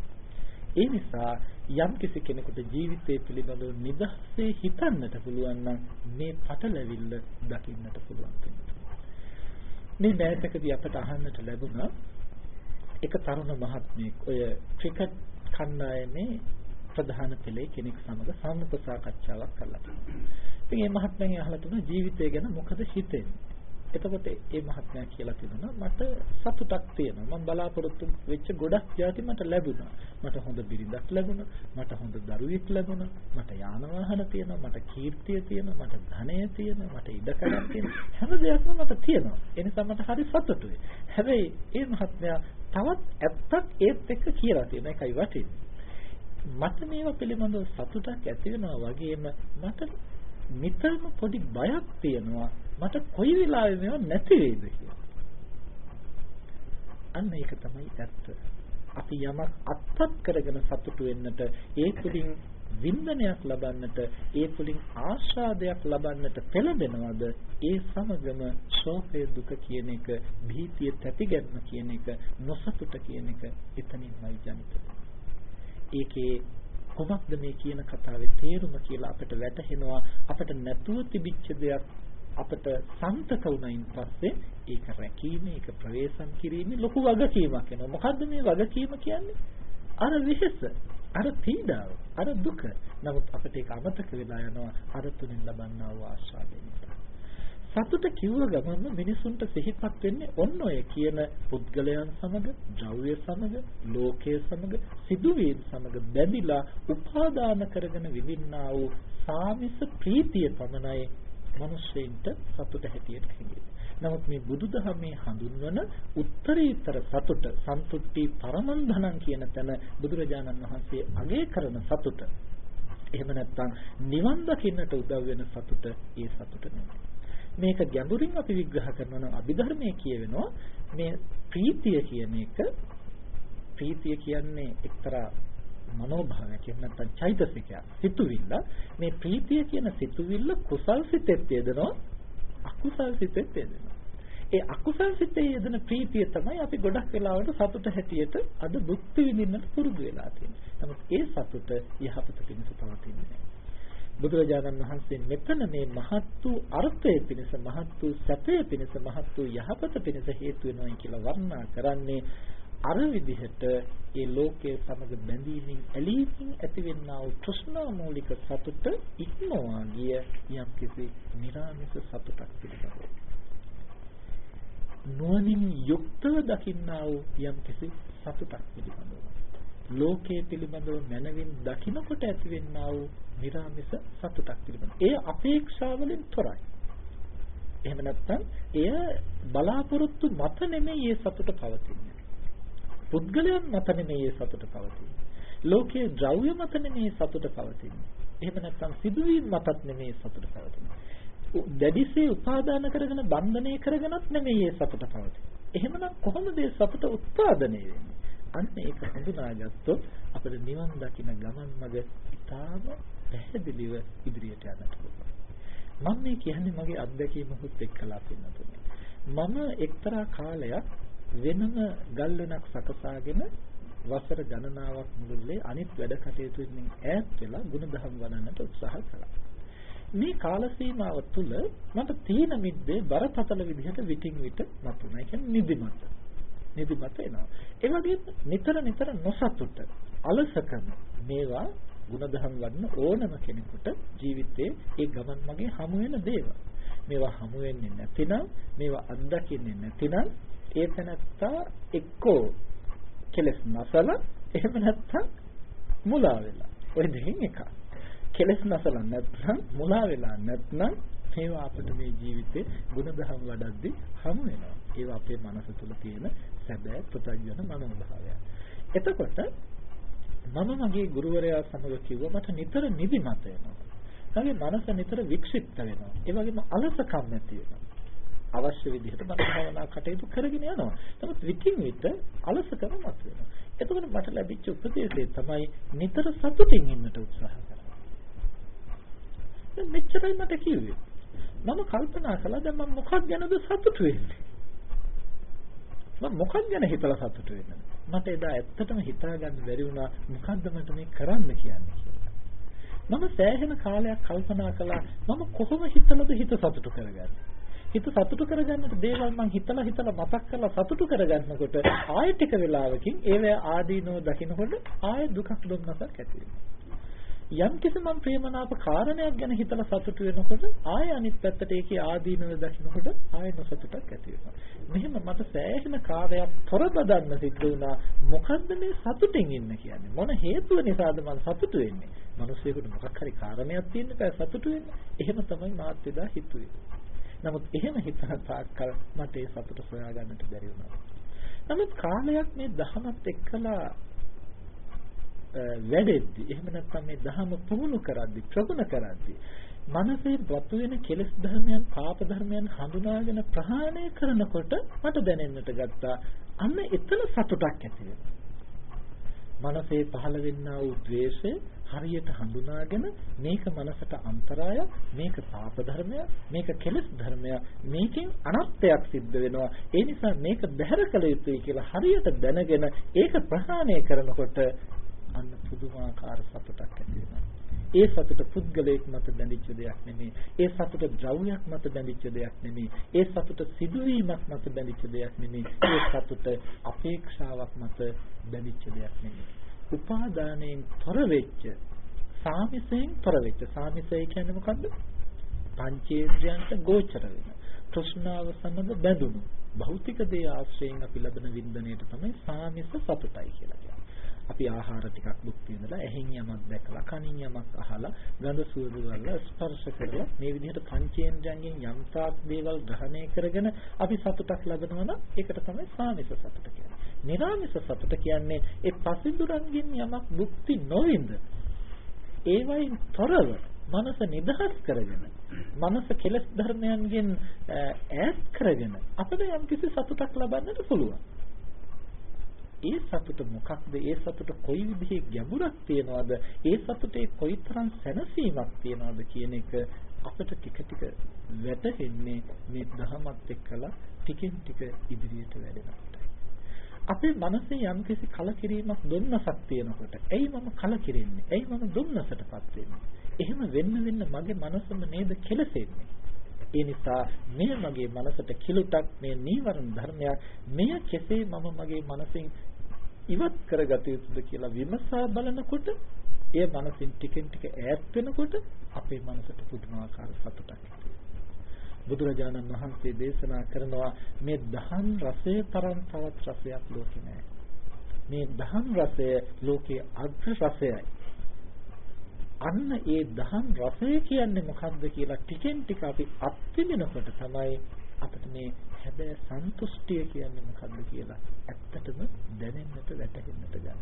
ඒ නිසා යම් කිසි කෙනෙකුට ජීවිතය පිළිබඳව නිදහසේ හිතන්නට පුළුවන් නම් මේ පටලැවිල්ල දකින්නට පුළුවන් මේ දැයතකදී අපට අහන්නට ලැබුණා එක තරුණ මහත්මයෙක් ඔය ක්‍රිකට් කණ්ඩායමේ ප්‍රධාන පෙළේ කෙනෙක් සමග සාමුක සාකච්ඡාවක් කළා. ඉතින් මේ මහත්මයන් අහලා තුන ජීවිතය ගැන මොකද හිතෙන්නේ? එතකොට ඒ මහත්මයා කියලා තිබුණා මට සතුටක් තියෙනවා. මම බලාපොරොත්තු වෙච්ච ගොඩක් යාති මට ලැබුණා. මට හොඳ බිරිඳක් ලැබුණා. මට හොඳ දරුවෙක් ලැබුණා. මට යාන වාහන තියෙනවා. මට කීර්තිය තියෙනවා. මට ධනය තියෙනවා. මට ඉඩකඩම් තියෙනවා. හැම දෙයක්ම මට තියෙනවා. ඒ නිසා මට හරි සතුටුයි. හැබැයි ඒ මහත්මයා තවත් ඇත්තක් ඒත් එක්ක කියලා තියෙන එකයි වටින්නේ. මට මේවා පිළිබඳව සතුටක් ඇති වෙනවා වගේම මට නිතරම පොඩි බයක් තියෙනවා මට කොයි වෙලාවෙ මේව නැති වෙයිද කියලා. අන්න ඒක තමයි ඇත්ත. අපි යමක් අත්පත් කරගෙන සතුටු වෙන්නට ඒ තුලින් වින්දනයක් ලබන්නට ඒ තුලින් ආශාදයක් ලබන්නට පෙළඹෙනවද ඒ සමගම ශෝකය දුක කියන එක භීතිය තැතිගැන්ම කියන එක නොසතුට කියන එක එතනින්මයි ජනිත ඒකේ කොහොමද මේ කියන කතාවේ තේරුම කියලා අපිට වැටහෙනවා. අපිට නැතුව තිබිච්ච දෙයක් අපිට සන්තක වුණයින් පස්සේ ඒක රැකීම ඒක ප්‍රවේශම් කිරීම ලොකු වගකීමක් වෙනවා. මොකද්ද මේ වගකීම කියන්නේ? අර විහෙස අර පීඩාව අර දුක. නමුත් අපිට ඒක අමතක වෙලා යනවා. අර තුලින් ලබන්නා වූ ආශාවෙ නිසා සතුට කිව්ව ගමන්ම මිනිසුන්ට සිහිපත් වෙන්නේ ඔන්න ඔය කියන පුද්ගලයන් සමග, ද්‍රව්‍ය සමග, ලෝකයේ සමග, සිදුවීම් සමග බැඳිලා උපාදාන කරගෙන විඳින්නා වූ සාමිස ප්‍රීතිය පමණයි මිනිස්සෙන්ට සතුට හැටියට හැඟෙන්නේ. නමුත් මේ බුදුදහමේ හඳුන්වන උත්තරීතර සතුට, සන්තුට්ටි පරමන්ධනං කියන තැන බුදුරජාණන් වහන්සේ අගය කරන සතුට. එහෙම නැත්නම් නිවන් දකින්නට උදව් වෙන සතුට ඒ සතුට නෙමෙයි. මේක ගැඹුරින් අපි විග්‍රහ කරනවා නම් අභිධර්මයේ කියවෙනවා මේ ප්‍රීතිය කියන එක ප්‍රීතිය කියන්නේ එක්තරා මනෝභාවයක් එහෙම නැත්නම් චෛතසිකයක් සිතුවිල්ල මේ ප්‍රීතිය කියන සිතුවිල්ල කුසල් සිතෙත් යෙදෙනවා අකුසල් සිතෙත් යෙදෙනවා ඒ අකුසල් සිතේ යෙදෙන ප්‍රීතිය තමයි අපි ගොඩක් වෙලාවට සතුට හැටියට අද භුක්ති විඳින්නට පුරුදු වෙලා තියෙන්නේ. නමුත් ඒ සතුට යහපත පිණිස පවතින්නේ නැහැ. බුදුරජාණන් වහන්සේ මෙතන මේ මහත් වූ අර්ථය පිණිස මහත් වූ සැපය පිණිස මහත් වූ යහපත පිණිස හේතු වෙනවා කියලා වර්ණනා කරන්නේ අර විදිහට ඒ ලෝකයේ සමග බැඳීමින් ඇලීමින් ඇතිවෙනා වූ තෘෂ්ණා මූලික සතුට ඉක්මවා ගිය යම් කිසි නිර්ාමික සතුටක් පිළිබඳව. නුවණින් යුක්තව දකින්නා වූ යම් කිසි සතුටක් පිළිබඳව. ලෝකයේ පිළිබඳව මනවින් දකිනකොට ඇතිවෙනා වූ නිර්ාමිස සතුටක් පිළිබඳව. ඒ අපේක්ෂාවලින් තොරයි. එහෙම නැත්නම් එය බලාපොරොත්තු මත නෙමෙයි මේ සතුට පවතින්නේ. පුද්ගලයන් මත නෙමෙයි මේ සතුට පවතින්නේ. ලෝකයේ ද්‍රව්‍ය මත නෙමෙයි සතුට පවතින්නේ. එහෙම නැත්නම් සිදුවීම් මතත් නෙමෙයි සතුට පවතින්නේ. දැඩිසේ උපාදාන කරගෙන බන්ධනය කරගෙනත් නෙමෙයි මේ සතුට පවතින්නේ. එහෙමනම් කොහොමද මේ සතුට උත්පාදනය වෙන්නේ? අන්න ඒක හඳුනාගත්තොත් අපිට නිවන් දකින ගමන් මඟ ඉතාම පැහැදිලිව ඉදිරියට යන්නට පුළුවන්. මම මේ කියන්නේ මගේ අත්දැකීමකුත් එක්කලා පින්නතුනේ. මම එක්තරා කාලයක් වෙනම ගල්ලනක් සකසාගෙන වසර ගණනාවක් මුළුල්ලේ අනිත් වැඩ කටයුතු වලින් ඈත් වෙලා ಗುಣධම් වඩන්නට උත්සාහ කළා. මේ කාල සීමාව තුළ මට තීන මිද්දේ බරපතල විදිහට විටින් විට මතුණා. ඒ කියන්නේ නිදිමත. නිදිමත එනවා. ඒ වගේම නිතර නිතර නොසතුට, අලසකම මේවා ಗುಣධම් වඩන ඕනම කෙනෙකුට ජීවිතේ ඒ ගමන් මගේ හමු වෙන දේවල්. මේවා හමු වෙන්නේ නැතිනම් මේවා අත්දකින්නේ නැතිනම් ඒ තැනත්තා එක්කෝ කෙලස් නැසල එහෙම නැත්නම් මුලා වෙලා. ඔය දෙකෙන් එකක්. කෙලස් නැසල නැත්නම් මුලා වෙලා නැත්නම් ඒවා අපිට මේ ජීවිතේ ගුණ දහම් වඩද්දී හමු වෙනවා. ඒවා අපේ මනස තුල තියෙන සැබෑ ප්‍රත්‍යඥ මනෝභාවය. එතකොට මම මගේ ගුරුවරයා සමග කිව්වා මට නිතර නිදිමත එනවා. මගේ මනස නිතර වික්ෂිප්ත වෙනවා. ඒ වගේම අලසකම් ඇති වෙනවා. අවශ්‍ය විදිහට මම භාවනා කටයුතු කරගෙන යනවා. නමුත් විтин විට අලසකම මතුවෙනවා. එතකොට මට ලැබිච්ච උපදේශය තමයි නිතර සතුටින් ඉන්නට උත්සාහ කරන්න. මෙච්චරයි මට කිව්වේ. මම කල්පනා කළා දැන් මම මොකක් ගැනද සතුටු වෙන්නේ? මම මොකක් ගැන හිතලා සතුටු වෙන්නද? මට එදා ඇත්තටම හිතා ගන්න බැරි වුණා මොකද්ද මට මේ කරන්න කියන්නේ කියලා. මම සෑහෙන කාලයක් කල්පනා කළා මම කොහොම හිතලද හිත සතුටු කරගන්නේ? හිත සතුටු කරගන්නට දේවල් මං හිතලා හිතලා මතක් කරලා සතුටු කරගන්නකොට ආයෙ ටික වෙලාවකින් ඒවැ ආදීනෝ දකින්නකොට ආයෙ දුකක් දුන්නසක් ඇති වෙනවා. යම් කිසි මම ප්‍රේමනාප කාරණයක් ගැන හිතලා සතුටු වෙනකොට ආය අනිත් පැත්තට ඒකේ ආදීනව දකින්නකොට ආය නොසතුටක් ඇති වෙනවා. මෙහෙම මට සෑහෙන කාර්යයක් තොරබදන්න සිද්ධ වුණා. මොකද්ද මේ සතුටින් ඉන්න කියන්නේ? මොන හේතුව නිසාද මම සතුටු වෙන්නේ? මිනිස්සුෙකුට මොකක් හරි කාරණයක් තියෙන්න බෑ සතුටු වෙන්න. එහෙම තමයි මාත් එදා හිතුවේ. නමුත් එහෙම හිතන තාක්කල් මට ඒ සතුට සොයාගන්නට බැරි වුණා. නමුත් කාලයක් මේ දහමත් එක්කලා වැඩෙද්දි එහෙම නැත්නම් මේ ධහම පුහුණු කරද්දි ප්‍රගුණ කරද්දි මනසේ බතු වෙන කෙලෙස් ධර්මයන් පාප ධර්මයන් හඳුනාගෙන ප්‍රහාණය කරනකොට මට දැනෙන්නට ගත්තා අන්න එතන සතුටක් ඇති මනසේ පහළ වෙන්නා වූ ද්වේෂය හරියට හඳුනාගෙන මේක මනසට අන්තරාය මේක පාප ධර්මය මේක කෙලෙස් ධර්මය මේකෙන් අනත්යක් සිද්ධ වෙනවා. ඒ නිසා මේක බැහැර කළ යුතුයි කියලා හරියට දැනගෙන ඒක ප්‍රහාණය කරනකොට අන්න පුදුමාකාර සතුටක් ඇති වෙනවා. ඒ සතුට පුද්ගලයෙක් මත බැඳිච්ච දෙයක් නෙමෙයි. ඒ සතුට ද්‍රව්‍යයක් මත බැඳිච්ච දෙයක් නෙමෙයි. ඒ සතුට සිදුවීමක් මත බැඳිච්ච දෙයක් නෙමෙයි. ඒ සතුට අපේක්ෂාවක් මත බැඳිච්ච දෙයක් නෙමෙයි. උපාදානයෙන් තොර වෙච්ච සාමිසයෙන් තොර වෙච්ච සාමිසය කියන්නේ මොකද්ද? පංචේන්ද්‍රයන්ට ගෝචර වෙන. තෘෂ්ණාව සමග බැඳුණු භෞතික දේ ආශ්‍රයෙන් අපි ලබන වින්දනයට තමයි සාමිස සතුටයි කියලා කියන්නේ. අපි ආහාර ටිකක් භුක්ති විඳලා ඇහෙන් යමක් දැකලා කනින් යමක් අහලා ගඳ සුවඳ වල ස්පර්ශ කරලා මේ විදිහට පංචේන්ද්‍රයන්ගෙන් යම් තාක් දේවල් ග්‍රහණය කරගෙන අපි සතුටක් ලබනවා නම් ඒකට තමයි සාමිස සතුට කියන්නේ. නිරාමිස සතුට කියන්නේ ඒ පසිදුරන්ගෙන් යමක් භුක්ති නොවින්ද ඒවයින් තොරව මනස නිදහස් කරගෙන මනස කෙලස් ධර්මයන්ගෙන් ඈත් කරගෙන අපිට යම් කිසි සතුටක් ලබන්නට පුළුවන්. ඒ සතුට මොකක්ද? ඒ සතුට කොයි විදිහේ ගැඹුරක් තියනවද? ඒ සතුටේ කොයිතරම් සැනසීමක් තියනවද කියන එක අපිට ටික ටික වැටහෙන්නේ මේ දහමත් එක්කලා ටිකෙන් ටික ඉදිරියට වැඩෙනකොට. අපේ මනසේ යම්කිසි කලකිරීමක් දුන්නසක් තියෙනකොට ඇයි මම කලකිරෙන්නේ? ඇයි මම දුන්නසටපත් වෙන්නේ? එහෙම වෙන්න වෙන්න මගේ මනසම නේද කෙලසෙන්නේ? ඒ නිසා මෙය මගේ මනසට කිලුටක් මේ නීවරණ ධර්මයක් මෙය කෙසේ මම මගේ මනසින් ඉවත් කරගත යුතුද කියලා විමසා බලනකොට එය මනසින් ටිකෙන් ටික ඈත් වෙනකොට අපේ මනසට පුදුමාකාර සතුටක් බුදුරජාණන් වහන්සේ දේශනා කරනවා මේ දහම් රසය තරම් තවත් රසයක් ලෝකේ නැහැ. මේ දහම් රසය ලෝකේ අග්‍ර රසයයි. අන්න ඒ දහම් රසය කියන්නේ මොකක්ද කියලා ටිකෙන් ටික අපි අත්විඳිනකොට තමයි අපිට මේ හැබැයි සන්තුෂ්ටිය කියන්නේ මොකක්ද කියලා ඇත්තටම දැනෙන්නට වැටහෙන්නට ගන්න.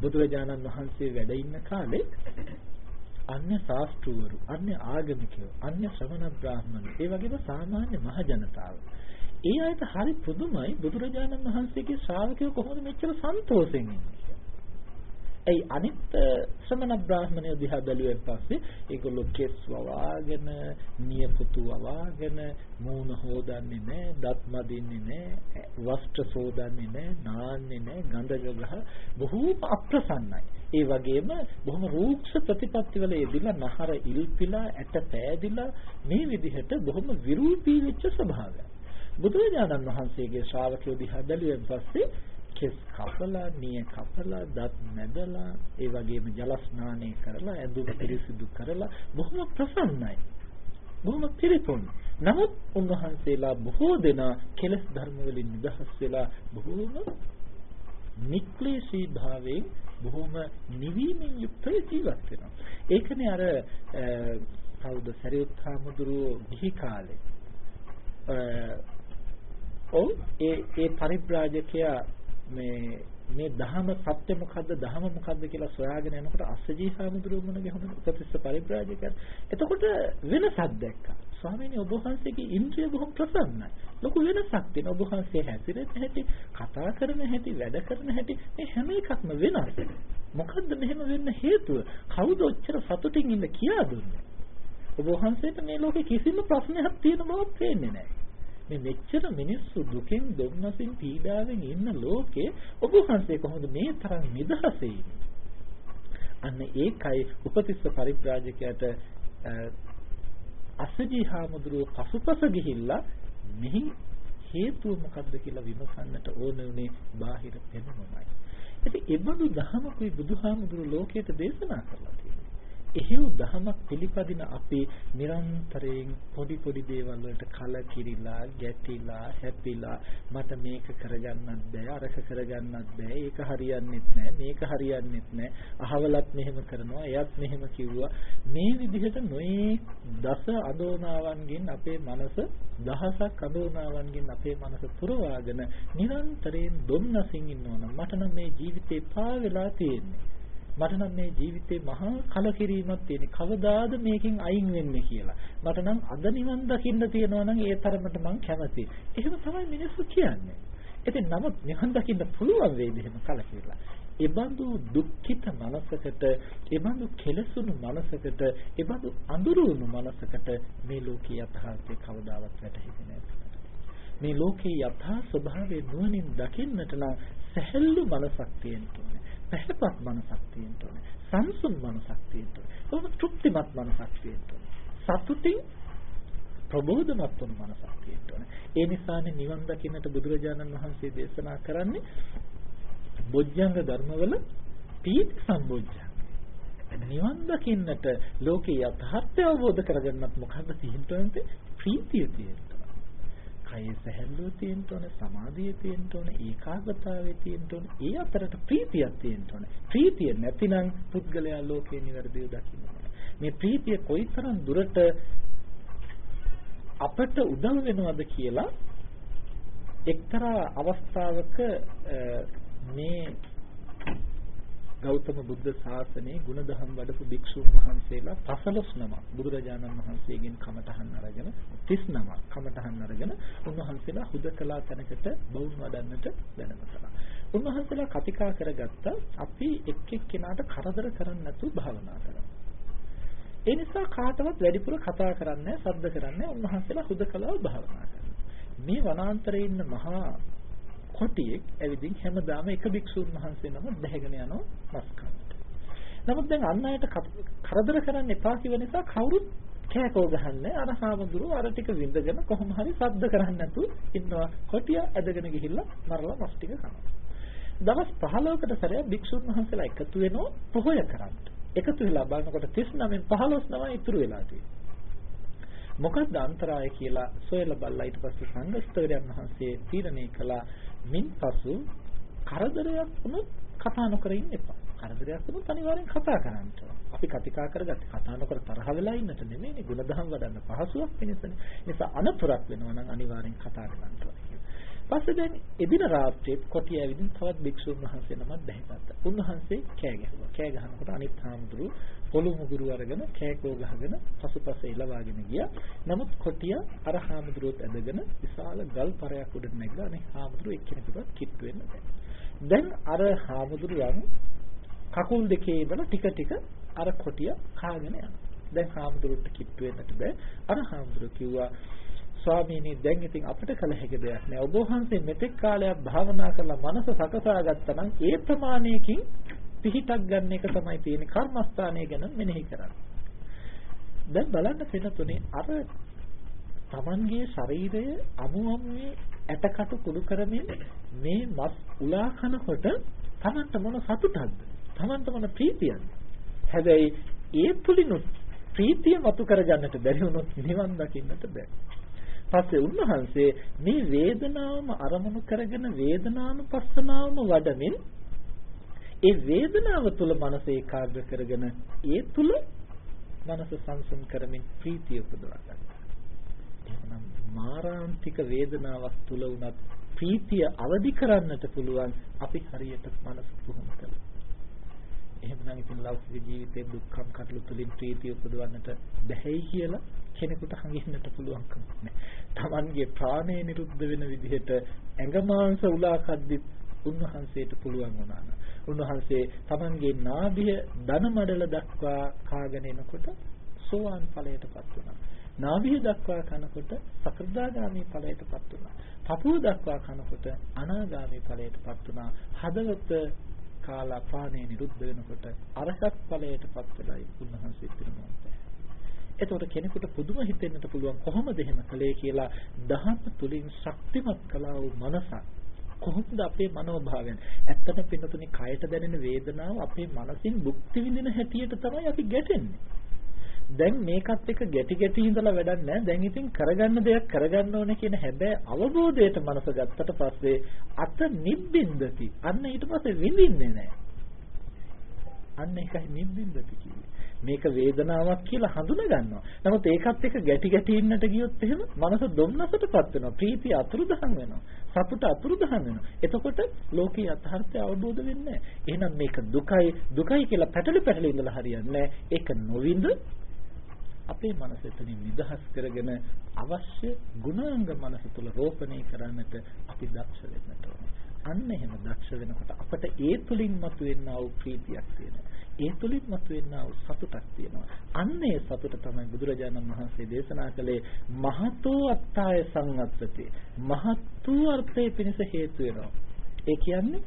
බුදුරජාණන් වහන්සේ වැඩ ඉන්න කාලේ අන්‍ය ශාස්ත්‍රවරු, අන්‍ය ආගමිකයෝ, අන්‍ය ශ්‍රමණ බ්‍රාහ්මණ, ඒ වගේම සාමාන්‍ය මහ ජනතාව. ඒ අයට හරි පුදුමයි බුදුරජාණන් වහන්සේගේ ශ්‍රාවකයෝ කොහොමද මෙච්චර සන්තෝෂෙන් ඉන්නේ. ඇයි අනිත් ශ්‍රමණ බ්‍රාහ්මණය දිහා බැලුවෙන් පස්සේ ඒගොල්ලෝ කෙස් වවාගෙන, නියපොතු වවාගෙන, මූණ හොදන්නේ නැහැ, දත් මදින්නේ නැහැ, වස්ත්‍ර සෝදන්නේ නැහැ, නාන්නේ නැහැ, ගඳ ගහ බොහෝම අප්‍රසන්නයි. ඒ වගේම බොහොම රූක්ෂ ප්‍රතිපත්තිවල යෙදিলা නහර ඉල්පිලා ඇට පෑදිලා මේ විදිහට බොහොම විරූපී වෙච්ච ස්වභාවයක්. බුදුරජාණන් වහන්සේගේ ශ්‍රාවකයෝ දිහා බැලුවෙන් පස්සේ කෙස් කපලා, නිය කපලා, දත් මැදලා, ඒ වගේම ජල ස්නානය කරලා, ඇඳුම් පිරිසිදු කරලා බොහොම ප්‍රසන්නයි. බොහොම පිරිපොන්. නමුත් උන්වහන්සේලා බොහෝ දෙනා කෙලස් ධර්ම වලින් නිදහස් වෙලා බොහෝම නික්ලේශී භාවයෙන් බොහොම නිවීමෙන් යුක්තව ජීවත් වෙනවා. ඒකනේ අර කවුද සරියුත් හාමුදුරුවෝ ගිහි කාලේ ඔව් ඒ ඒ පරිබ්‍රාජකයා මේ මේ ධහම සත්‍ය මොකද්ද ධහම මොකද්ද කියලා සොයාගෙන යනකොට අස්සජී හාමුදුරුවෝ ගැහුණ උපතිස්ස පරිබ්‍රාජකයන්. එතකොට වෙනසක් දැක්කා. ස්වාමීනි ඔබ වහන්සේගේ ඉන්ද්‍රිය බොහොම ප්‍රසන්නයි. ලොකු වෙනසක් තියෙනවා. ඔබ වහන්සේ හැසිරෙන හැටි කතා කරන හැටි වැඩ කරන හැටි මේ හැම එකක්ම වෙනස්. මොකද්ද මෙහෙම වෙන්න හේතුව? කවුද ඔච්චර සතුටින් ඉන්න කියා දුන්නේ ඔබ වහන්සේට මේ ලෝකේ කිසිම ප්‍රශ්නයක් තියෙන බවක් පේන්නේ නැහැ. මේ මෙච්චර මිනිස්සු දුකෙන් දුම්නසින් පීඩාවෙන් ඉන්න ලෝකේ ඔබ වහන්සේ කොහොමද මේ තරම් නිදහසේ අන්න ඒකයි උපතිස්ස පරිබ්‍රාජකයාට අසජී හාමුදුරුව පසුපස ගිහිල්ලා මෙහි හේතුව මොකද්ද කියලා විමසන්නට ඕන උනේ බාහිර පෙනුමයි. ඉතින් ඒ බඳු දහමකුයි බුදුහාමුදුරුව ලෝකයට දේශනා කරලා එහෙව් දහමක් පිළිපදින අපි නිරන්තරයෙන් පොඩි පොඩි දේවල් වලට කලකිරිලා ගැටිලා හැපිලා මට මේක කරගන්නත් බෑ අරක කරගන්නත් බෑ. ඒක හරියන්නේත් නෑ මේක හරියන්නේත් නෑ. අහවලත් මෙහෙම කරනවා එයත් මෙහෙම කිව්වා. මේ විදිහට නොයේ දස අදෝනාවන්ගෙන් අපේ මනස දහසක් අදෝනාවන්ගෙන් අපේ මනස පුරවාගෙන නිරන්තරයෙන් දුම්නසින් ඉන්නවනම් මට නම් මේ ජීවිතේ පා වෙලා තියෙන්නේ. මට නම් මේ ජීවිතේ මහා කලකිරීමක් තියෙන. කවදාද මේකෙන් අයින් වෙන්නේ කියලා. මට නම් අද නිවන් දකින්න තියෙනවා නම් ඒ තරමට මං කැමතියි. එහෙම තමයි මිනිස්සු කියන්නේ. ඉතින් නමුත් නිවන් දකින්න පුළුවන් වෙයිද එහෙම කලකිරලා. එබඳු දුක්ඛිත මනසකට, එබඳු කෙලසුණු මනසකට, එබඳු අඳුරුණු මනසකට මේ ලෝකේ යථාර්ථය කවදාවත් වැටහෙන්නේ නැහැ. මේ ලෝකේ යථා ස්වභාවය නුවණින් දකින්නට නම් සැහැල්ලු මනසක් තියෙන්න ඕනේ. පැහැපත් මනසක් තියෙන්න ඕනේ. සංසුන් මනසක් තියෙන්න ඕනේ. කොහොම තෘප්තිමත් මනසක් තියෙන්න ඕනේ. සතුටින් ප්‍රබෝධමත් වන මනසක් තියෙන්න ඕනේ. ඒ නිසානේ නිවන් දකින්නට බුදුරජාණන් වහන්සේ දේශනා කරන්නේ බොජ්ජංග ධර්මවල පීති සම්බොජ්ජංග. නිවන් දකින්නට ලෝකේ යථාර්ථය අවබෝධ කරගන්නත් මොකද්ද තියෙන්න ඕනේ? ප්‍රීතිය තියෙන්න කයේ සැහැල්ලුව තියෙන්න ඕනේ, සමාධිය තියෙන්න ඕනේ, ඒකාග්‍රතාවය තියෙන්න ඕනේ. ඒ අතරට ප්‍රීතියක් තියෙන්න ඕනේ. ප්‍රීතිය නැතිනම් පුද්ගලයා ලෝකේ නිවැරදිව දකින්න මේ ප්‍රීතිය කොයිතරම් දුරට අපට උදව් වෙනවද කියලා එක්තරා අවස්ථාවක මේ ගෞතම බුද්ධ ශාසනයේ ගුණධම් වඩපු භික්ෂුන් වහන්සේලා 15 නමක් බුදුරජාණන් වහන්සේගෙන් කමඨහන් අරගෙන 30 නමක් කමඨහන් අරගෙන උන්වහන්සේලා හුදකලා තැනකට බවුන් වඩන්නට දැනම කළා. උන්වහන්සේලා කතිකා කරගත්ත අපි එක් එක්කෙනාට කරදර කරන්නේ නැතුව භාවනා කරනවා. ඒ නිසා කාටවත් වැඩිපුර කතා කරන්නේ සද්ද කරන්නේ උන්වහන්සේලා හුදකලාව භාවනා කරනවා. මේ වනාන්තරයේ ඉන්න මහා කොටියෙක් ඇවිදින් හැමදාම එක භික්ෂුන් වහන්සේ නම බැහැගෙන යනවා මස් කන්නට. නමුත් දැන් අන් අයට කරදර කරන්න එපා කිව නිසා කවුරුත් කෑකෝ ගහන්නේ අර හාමුදුරුව අර ටික විඳගෙන කොහොම හරි සද්ද කරන්නේ නැතුව ඉන්නවා කොටිය ඇදගෙන ගිහිල්ලා මරලා මස් ටික කනවා. දවස් 15කට සැරයක් භික්ෂුන් වහන්සේලා එකතු වෙනවා පොහොය කරන්න. එකතු වෙලා බලනකොට 39න් 15 නම ඉතුරු වෙලා තියෙනවා. මොකක්ද අන්තරාය කියලා සොයලා බලලා ඊට පස්සේ සංඝස්තරයන් වහන්සේ තීරණය කළා මින්පසු කරදරයක් වුණොත් කතා නොකර ඉන්න එපා. කරදරයක් වුණොත් අනිවාර්යෙන් කතා කරන්න අපි කතිකා කරගත්තේ කතා නොකර තරහ වෙලා ඉන්නට නෙමෙයිනේ ගුණධම් වඩන්න පහසුවක් වෙනසනේ. නිසා අනතුරක් වෙනවා නම් අනිවාර්යෙන් කතා කරන්න ඕනේ. පස්සේ දැන් එදින රාත්‍රියේ කොටිය ඇවිදින් තවත් භික්ෂුන් වහන්සේ නමක් බැහැගත්තා. උන්වහන්සේ කෑ ගැහුවා. කෑ ගහනකොට අනිත් හාමුදුරු පොළු මුගුරු අරගෙන කෑකෝ ගහගෙන පසුපස එලවාගෙන ගියා. නමුත් කොටිය අර හාමුදුරුවොත් ඇදගෙන විශාල ගල් පරයක් උඩ නැගලා අනේ හාමුදුරුව එක්කෙනෙකුට කිට්ටු වෙන්න දැන් අර හාමුදුරුවන් කකුල් දෙකේ ඉඳලා ටික ටික අර කොටිය කාගෙන යනවා. දැන් හාමුදුරුවන්ට කිට්ටු වෙන්නට බෑ. අර හාමුදුරුව කිව්වා ස්වාමීනි දැන් ඉතින් අපිට කල හැකි දෙයක් නෑ. ඔබ වහන්සේ මෙතෙක් කාලයක් භාවනා කරලා මනස සකසා ගත්තා නම් ඒ ප්‍රමාණයකින් පිහිටක් ගන්න එක තමයි තියෙන්නේ කර්මස්ථානය ගැන මෙනෙහි කරන්න. දැන් බලන්න පිටතුනේ අර Tamanගේ ශරීරය අමු අමුවේ ඇටකටු කුඩු කරමින් මේ මස් උලා කනකොට Tamanට මොන සතුටක්ද? Tamanට මොන ප්‍රීතියක්ද? හැබැයි ඒ තුලිනුත් ප්‍රීතිය මතු කරගන්නට බැරි වුණොත් නිවන් දකින්නට බෑ. පස්සේ උන්වහන්සේ මේ වේදනාවම අරමුණු කරගෙන වේදනානුපස්සනාවම වඩමින් ඒ වේදනාව තුළ මනස ඒකාග්‍ර කරගෙන ඒ තුළ මනස සංසම් කරමින් ප්‍රීතිය උපදවා ගන්නවා. එහෙනම් මාරාන්තික වේදනාවක් තුළ උනත් ප්‍රීතිය අවදි කරන්නට පුළුවන් අපි හරියට මනස පුහුණු කළා. එහෙමනම් ඉතින් ලෞකික ජීවිතයේ දුක්ඛම් කටළු තුලින් ප්‍රීතිය උපදවන්නට බැහැයි කියලා කෙනෙකුට හංගින්නට පුළුවන්කම නැහැ. Tamanගේ ප්‍රාණය නිරුද්ධ වෙන විදිහට ඇඟමාංශ උලා කද්දි උන්වහන්සේට පුළුවන් වුණා. උන්වහන්සේ Tamanගේ නාභිය ධන මඩල දක්වා කාගෙන එනකොට සෝවාන් ඵලයටපත් වුණා. නාභිය දක්වා කනකොට සකෘදාගාමි ඵලයටපත් වුණා. පපුව දක්වා කනකොට අනාගාමි ඵලයටපත් වුණා. හදවත කාලා ප්‍රාණය නිරුද්ධ වෙනකොට අරහත් ඵලයටපත් වෙලයි උන්වහන්සේ පිරිනමන්නේ. එතකොට කෙනෙකුට පුදුම හිතෙන්නට පුළුවන් කොහොමද එහෙම කළේ කියලා දහම තුලින් ශක්තිමත් කළා වූ මනසක් කොහොමද අපේ මනෝභාවයන් ඇත්තට පින්නතුනි කයට දැනෙන වේදනාව අපේ මනසින් භුක්ති විඳින හැටියට තමයි අපි ගැටෙන්නේ දැන් මේකත් එක්ක ගැටි ගැටි ඉඳලා වැඩක් නැහැ. දැන් ඉතින් කරගන්න දෙයක් කරගන්න ඕනේ කියන හැබැයි අවබෝධයට මනස ගත්තට පස්සේ අත නිබ්බින්දති. අන්න ඊට පස්සේ විඳින්නේ නැහැ. අන්න ඒකයි නිබ්බින්දති කියන්නේ. මේක වේදනාවක් කියලා හඳුනා ගන්නවා. නමුත් ඒකත් එක්ක ගැටි ගැටි ඉන්නට ගියොත් එහෙම මනස දුම්නසටපත් වෙනවා. ප්‍රීතිය අතුරුදහන් වෙනවා. සතුට අතුරුදහන් වෙනවා. එතකොට ලෝකේ යථාර්ථය අවබෝධ වෙන්නේ නැහැ. එහෙනම් මේක දුකයි දුකයි කියලා පැටලි පැටලි ඉඳලා හරියන්නේ නැහැ. ඒක නොවිඳ අපේ මනස එතනින් නිදහස් කරගෙන අවශ්‍ය ගුණාංග මනස තුල රෝපණය කරන්නට අපි දක්ෂ වෙන්නට ඕනේ. අන්න එහෙම දක්ෂ වෙනකොට අපට ඒ තුලින් මතුවෙනා වූ ප්‍රීතියක් තියෙනවා. ඒ තුලින් මතුවෙනා වූ සතුටක් තියෙනවා. අන්න ඒ සතුට තමයි බුදුරජාණන් වහන්සේ දේශනා කළේ මහතෝ අත්තාය සංවත්තති. මහත් වූ අර්ථයේ පිණිස හේතු වෙනවා. ඒ කියන්නේ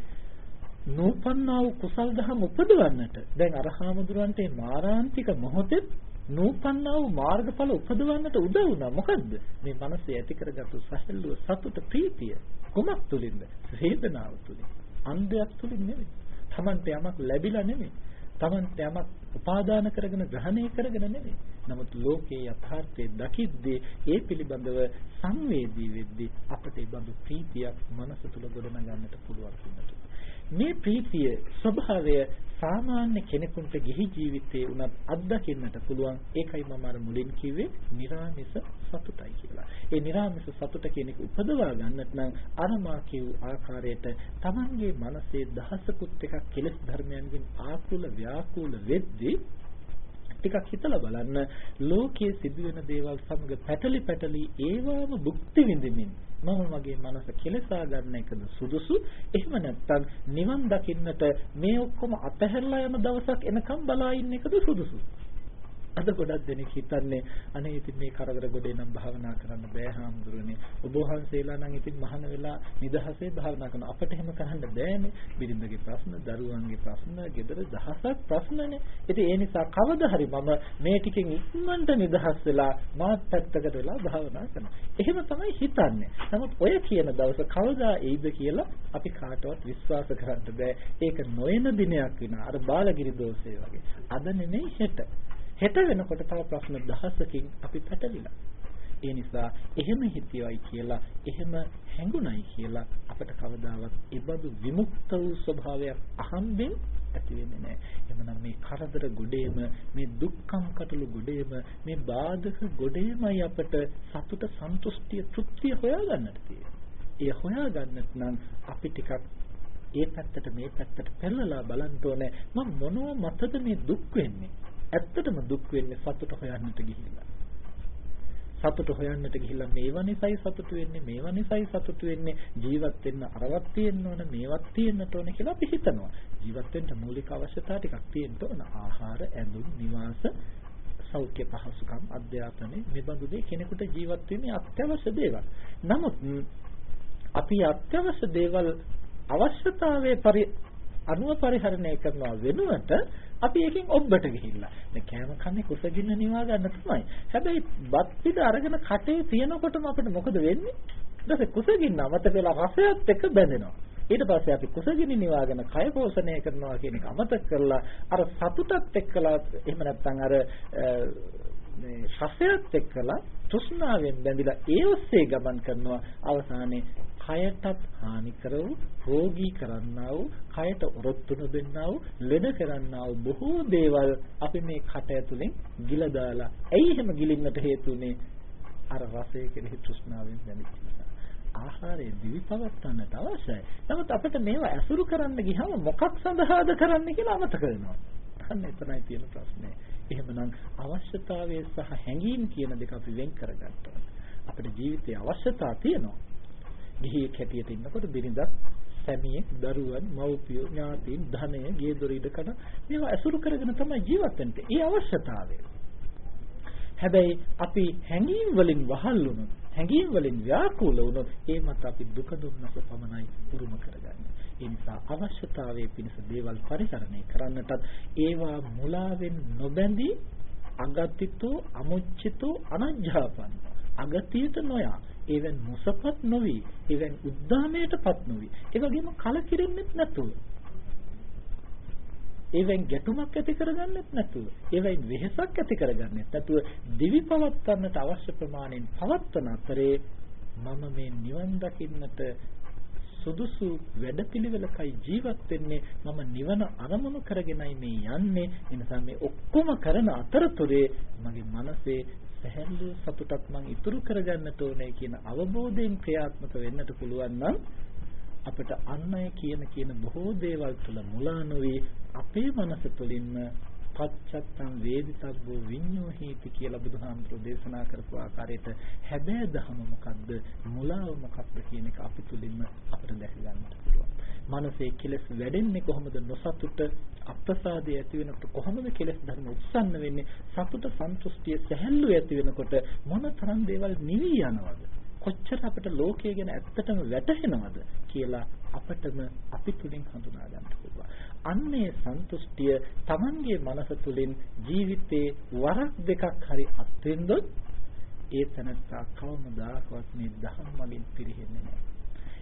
නූපන්නා වූ කුසල් දහම් උපදවන්නට දැන් අරහාමුදුරන්ට මාරාන්තික මොහොතේ නූපන්නා වූ මාර්ගඵල උපදවන්නට උදව් වුණා. මොකද්ද? මේ මනසේ ඇති කරගත්තු සැහැල්ලුව සතුට ප්‍රීතිය. කුමක් තුලින්ද? වේදනාව තුලින්. අන්දයක් තුලින් නෙවෙයි. Tamante යමක් ලැබිලා නෙවෙයි. Tamante යමක් උපාදාන කරගෙන ග්‍රහණය කරගෙන නෙවෙයි. නමුත් ලෝකේ යථාර්ථයේ දකිද්දී ඒ පිළිබඳව සංවේදී වෙද්දී අපට ඒ බඳු ප්‍රීතියක් මනස තුල ගොඩනගන්නට පුළුවන් වෙනවා. මේ ප්‍රීතිය ස්වභාවය සාමාන්‍ය කෙනෙකුට ගිහි ජීවිතේ උනත් අත්දකින්නට පුළුවන් ඒකයි මම අර මුලින් කිව්වේ निराமிස සතුටයි කියලා. ඒ निराமிස සතුට කියන එක උපදවා ගන්නත් නම් අර මා කියු ආකාරයට Tamanගේ මනසේ දහසකුත් එකක් කෙලෙස් ධර්මයන්ගෙන් ආකුල ව්‍යාකූල වෙද්දී ටිකක් හිතලා බලන්න ලෝකයේ සිදුවෙන දේවල් සමග පැටලි පැටලි ඒවාම භුක්ති විඳින්න මම මගේ මනස කෙලසා ගන්න එකද සුදුසු? එහෙම නැත්නම් නිවන් දකින්නට මේ ඔක්කොම අතහැරලා යන දවසක් එනකම් බලා ඉන්න එකද සුදුසු? අද ගොඩක් දෙනෙක් හිතන්නේ අනේ ඉතින් මේ කරදර ගොඩේ නම් භාවනා කරන්න බෑ හාමුදුරනේ. ඔබ වහන්සේලා නම් ඉතින් මහාන වෙලා නිදහසේ භාවනා කරනවා. අපිට එහෙම කරන්න බෑනේ. බිරිඳගේ ප්‍රශ්න, දරුවන්ගේ ප්‍රශ්න, ගෙදර දහසක් ප්‍රශ්නනේ. ඉතින් ඒ නිසා කවදා හරි මම මේ ටිකෙන් ඉක්මනට නිදහස් වෙලා මාත් පැත්තකට වෙලා භාවනා කරනවා. එහෙම තමයි හිතන්නේ. නමුත් ඔය කියන දවස කවදා එයිද කියලා අපි කාටවත් විශ්වාස කරන්න බෑ. ඒක නොයන දිනයක් වෙනවා. අර බාලගිරි දෝෂය වගේ. අද නෙමෙයි හෙට. හෙට වෙනකොට තව ප්‍රශ්න දහසකින් අපි පැටලිලා. ඒ නිසා එහෙම හිතියයි කියලා එහෙම හැඟුණයි කියලා අපිට කවදාවත් ඉබඳු විමුක්ත වූ ස්වභාවයක් අහම්බෙන් ඇති වෙන්නේ නැහැ. එhmenan මේ කරදර ගොඩේම මේ දුක්ඛම් කටළු ගොඩේම මේ බාධක ගොඩේමයි අපට සතුට සන්තුෂ්ටිය තෘප්තිය හොයාගන්නට තියෙන්නේ. ඒ හොයාගන්නත් නම් අපි ටිකක් ඒ පැත්තට මේ පැත්තට පෙරලලා බලන්න ඕනේ මම මොනව මතද මේ දුක් වෙන්නේ ඇත්තටම දුක් වෙන්නේ සතුට හොයන්නට ගිහිල්ලා. සතුට හොයන්නට ගිහිල්ලා මේවා නිසයි සතුට වෙන්නේ මේවා නිසයි සතුට වෙන්නේ ජීවත් වෙන්න අරවත් තියෙන්න ඕන මේවත් තියෙන්නට ඕන කියලා අපි හිතනවා. ජීවත් වෙන්න මූලික අවශ්‍යතා ටිකක් තියෙන්න ඕන. ආහාර, ඇඳුම්, නිවාස, සෞඛ්‍ය පහසුකම්, අධ්‍යාපනය මේ බඳු දේ කෙනෙකුට ජීවත් වෙන්නේ අත්‍යවශ්‍ය දේවල්. නමුත් අපි අත්‍යවශ්‍ය දේවල් අවශ්‍යතාවයේ පරි අනුව පරිහරණය කරනවා වෙනුවට අපි එකකින් ඔබ්බට ගිහිල්ලා දැන් කෑම කන්නේ කුසගින්න නිවා ගන්න තමයි. හැබැයි බත් පිට අරගෙන කටේ තියනකොටම අපිට මොකද වෙන්නේ? ඊට පස්සේ කුසගින්න අමතක වෙලා රසයත් එක්ක බැඳෙනවා. ඊට පස්සේ අපි කුසගිනි නිවාගෙන කය පෝෂණය කරනවා කියන එක අමතක කරලා අර සතුටත් එක්කලා එහෙම නැත්නම් අර මේ ශස්ත්‍රයත් එක්කලා තෘෂ්ණාවෙන් බැඳිලා ඒ ඔස්සේ ගමන් කරනවා අවසානයේ කයටත් හානි කරවු රෝගී කරන්නා වූ කයට ඔරොත්තු නොදෙන්නා වූ ලෙඩ කරන්නා වූ බොහෝ දේවල් අපි මේ කට ඇතුලෙන් ගිල දාලා ඇයි එහෙම ගිලින්නට හේතුනේ අර රසය කෙරෙහි තෘෂ්ණාවෙන් බැඳිච්ච නිසා ආහාරය දිවි පවත්වන්නට අවශ්‍යයි. නමුත් අපිට මේවා ඇසුරු කරන්න ගියම මොකක් සඳහාද කරන්න කියලා අමතක වෙනවා. අන්න එතනයි තියෙන ප්‍රශ්නේ. එහෙමනම් අවශ්‍යතාවය සහ හැඟීම් කියන දෙක අපි වෙන් කරගන්නවා. අපේ ජීවිතයේ අවශ්‍යතා තියෙනවා. ගිහියෙක් හැටියට ඉන්නකොට බිරිඳක් සැමියෙක් දරුවන් මව්පියෝ ඥාතීන් ධනය ගේ දොර ඉඩකඩ මේවා ඇසුරු කරගෙන තමයි ජීවත් වෙන්නේ. ඒ අවශ්‍යතාවය. හැබැයි අපි හැඟීම් වලින් වහල් වුණොත් හැඟීම් වලින් ව්‍යාකූල වුණොත් ඒ මත අපි දුක දුන්නස පමණයි උරුම කරගන්නේ. ඒ නිසා අවශ්‍යතාවයේ පිණිස දේවල් පරිහරණය කරන්නටත් ඒවා මුලාවෙන් නොබැඳී අගතිතෝ අමුච්චිතෝ අනජ්ජාපන්න. අගතියට නොයා. ඒවෙන් මුසපත් නොවි. ඒවෙන් උද්දාමයටපත් නොවි. ඒ වගේම කලකිරෙන්නෙත් නැතුව. ඒවෙන් ගැටුමක් ඇති කරගන්නෙත් නැතුව. ඒවෙන් වෙහෙසක් ඇති කරගන්නෙත් නැතුව. දිවි පවත්වන්නට අවශ්‍ය ප්‍රමාණයෙන් පවත්වන අතරේ මම මේ නිවන් දකින්නට සුදුසු වැඩපිළිවෙලකයි ජීවත් වෙන්නේ. මම නිවන අරමුණු කරගෙනයි මේ යන්නේ. එනිසා මේ ඔක්කොම කරන අතරතුරේ මගේ මනසේ සැහැල්ලු සතුටක් මං ඉතුරු කරගන්නට ඕනේ කියන අවබෝධයෙන් ක්‍රියාත්මක වෙන්නට පුළුවන් නම් අපිට අන් අය කියන කියන බොහෝ දේවල් තුළ මුලා නොවි අපේ මනස තුළින්ම පච්චත්තං වේදිතබ්බෝ විඤ්ඤෝහීති කියලා බුදුහාමුදුරෝ දේශනා කරපු ආකාරයට හැබෑ දහම මොකද්ද? මුලාව මොකක්ද කියන එක අපි තුලින්ම අපිට දැක ගන්නට පුළුවන්. මනසේ කෙලස් වැඩෙන්නේ කොහොමද? නොසතුට අප්‍රසාදය ඇති වෙනකොට කොහොමද කෙලස් ධර්ම උත්සන්න වෙන්නේ? සතුට සන්තුෂ්ටිය සැහැල්ලුව ඇති වෙනකොට මොන තරම් දේවල් නිවි යනවද? කොච්චර අපිට ලෝකය ගැන ඇත්තටම වැටහෙනවද? කියලා අපිටම අපි තුලින් හඳුනා ගන්න පුළුවන්. අන්නේ සන්තුෂ්ටිය Tamanගේ මනස තුලින් ජීවිතේ වරක් දෙකක් හරි අත්වෙන්දොත් ඒ තනත්තා කවමදාකවත් මේ දහම් වලින් පිරෙන්නේ නැහැ.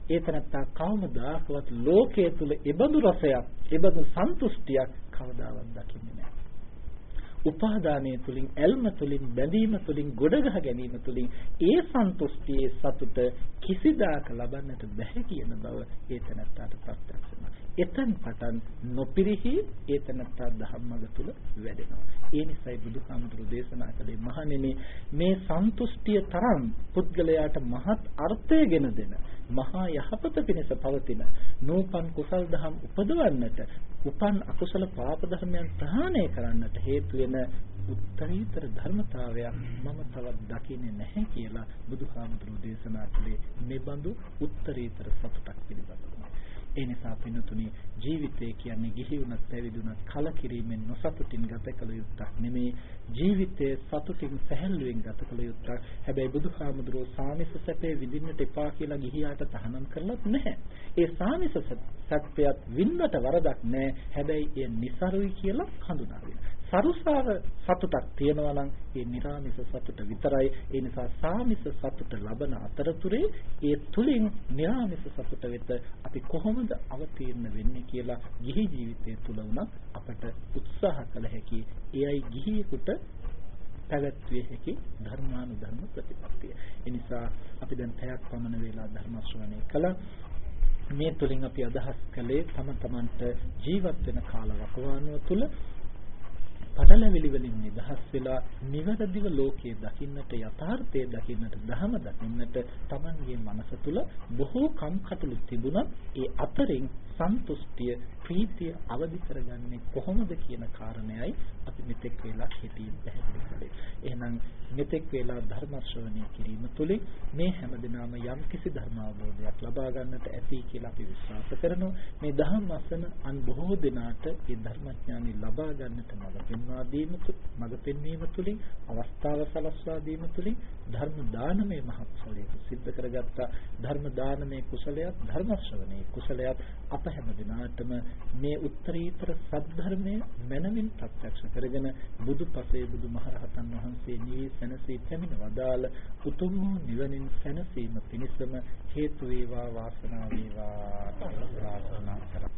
ඒ තනත්තා කවමදාකවත් ලෝකයේ තුල ඉබඳු රසයක්, ඉබඳු සන්තුෂ්ටියක් කවදාවත් දකින්නේ නැහැ. උපාදානයේ තුලින් ඇල්ම තුලින් බැඳීම තුලින් ගොඩගහ ගැනීම තුලින් ඒ සන්තුෂ්ටියේ සතුට කිසිදාක ලබන්නට බැහැ කියන බව ඒ තනත්තාට ප්‍රත්‍යක්ෂ වෙනවා. එතෙන් පටන් නොපිරිහි ඒ තනත්තා ධම්මග තුල වැඩෙනවා. ඒ නිසායි බුදුහාමුදුරු දේශනා කළේ මහණෙනි මේ සන්තුෂ්ටිය තරම් පුද්ගලයාට මහත් අර්ථයගෙන දෙන මහා යහපත පිණිස පවතින නූපන් කුසල් දහම් උපදවන්නට උපන් අකුසල පාප ධර්මයන් ප්‍රහාණය කරන්නට හේතු වෙන උත්තරීතර ධර්මතාවයක් මම තවත් දකින්නේ නැහැ කියලා බුදුහාමුදුරුවෝ දේශනා කළේ මේ බඳු උත්තරීතර සතුටක් පිළිබඳව. ඒ නිසා පින්තුනි ජීවිතය කියන්නේ ගිහි වුණත් පැවිදි වුණත් කලකිරීමෙන් නොසතුටින් ගත කළ යුත්තක් නෙමේ ජීවිතය සතුටින් සැහැල්ලුවෙන් ගත කළ යුත්තක්. හැබැයි බුදුහාමුදුරුවෝ සාමිස සැපේ විඳින්නට එපා කියලා ගිහියාට තහනම් කරලත් නැහැ. ඒ සාමිස සැපයත් වින්නට වරදක් නැහැ හැබැයි ඒ નિසරුයි කියලා හඳුනාගෙන සරුසාර සතුටක් තියෙනවා නම් ඒ නිර්ාමිස සතුට විතරයි ඒ නිසා සාමිස සතුට ලබන අතරතුරේ ඒ තුලින් නිර්ාමිස සතුට වෙත අපි කොහොමද අවතීර්ණ වෙන්නේ කියලා ගිහි ජීවිතය තුල උනත් අපට උත්සාහ කළ හැකි එයයි ගිහියෙකුට පැවැත්විය හැකි ධර්මානුධර්ම ප්‍රතිපත්තිය. ඒ නිසා අපි දැන් පැයක් පමණ වේලා ධර්ම ශ්‍රවණය කළා. මේ තුලින් අපි අදහස් කළේ තම තමන්ට ජීවත් වෙන කාල වකවානුව තුළ පටලැවිලි වලින් නිදහස් වෙලා නිවැරදිව ලෝකයේ දකින්නට යථාර්ථය දකින්නට ධහම දකින්නට Tamanගේ මනස තුල බොහෝ කම්කටොළු තිබුණත් ඒ අතරින් සන්තුෂ්ටිය ප්‍රීතිය අවදි කරගන්නේ කොහොමද කියන කාරණයයි අපි මෙතෙක් වෙලා හිතින් පැහැදිලි කළේ. එහෙනම් මෙතෙක් වෙලා ධර්ම ශ්‍රවණය කිරීම තුළින් මේ හැමදිනම යම් කිසි ධර්ම අවබෝධයක් ලබා ගන්නට ඇති කියලා අපි විශ්වාස කරනවා. මේ ධම්ම අසන අන් බොහෝ දෙනාට මේ ධර්මඥානෙ ලබා ගන්නට මඟ පෙන්වා දීම මඟ පෙන්වීම තුළින් අවස්ථාව සලස්වා දීම තුළින් ධර්ම දානමය මහත්ඵලයක් සිද්ධ කරගත්තා. ධර්ම දානමය කුසලයක් ධර්ම ශ්‍රවණේ කුසලයක් අප හැම දිනාටම මේ උත්තරීතර සද්ධර්මයේ මනමින් ප්‍රත්‍යක්ෂ කරගෙන බුදුපසේ බුදුමහරහතන් වහන්සේ නිවී සැනසී පැමිණ වදාළ උතුම් නිවනින් සැනසීම පිණිසම හේතු වේවා වාසනාව වේවා ප්‍රාර්ථනා කරා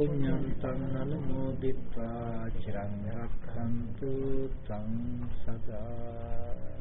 පුඤ්ඤන්තං අනුමෝදිත්වා චිරං රක්ඛන්තු තං සදා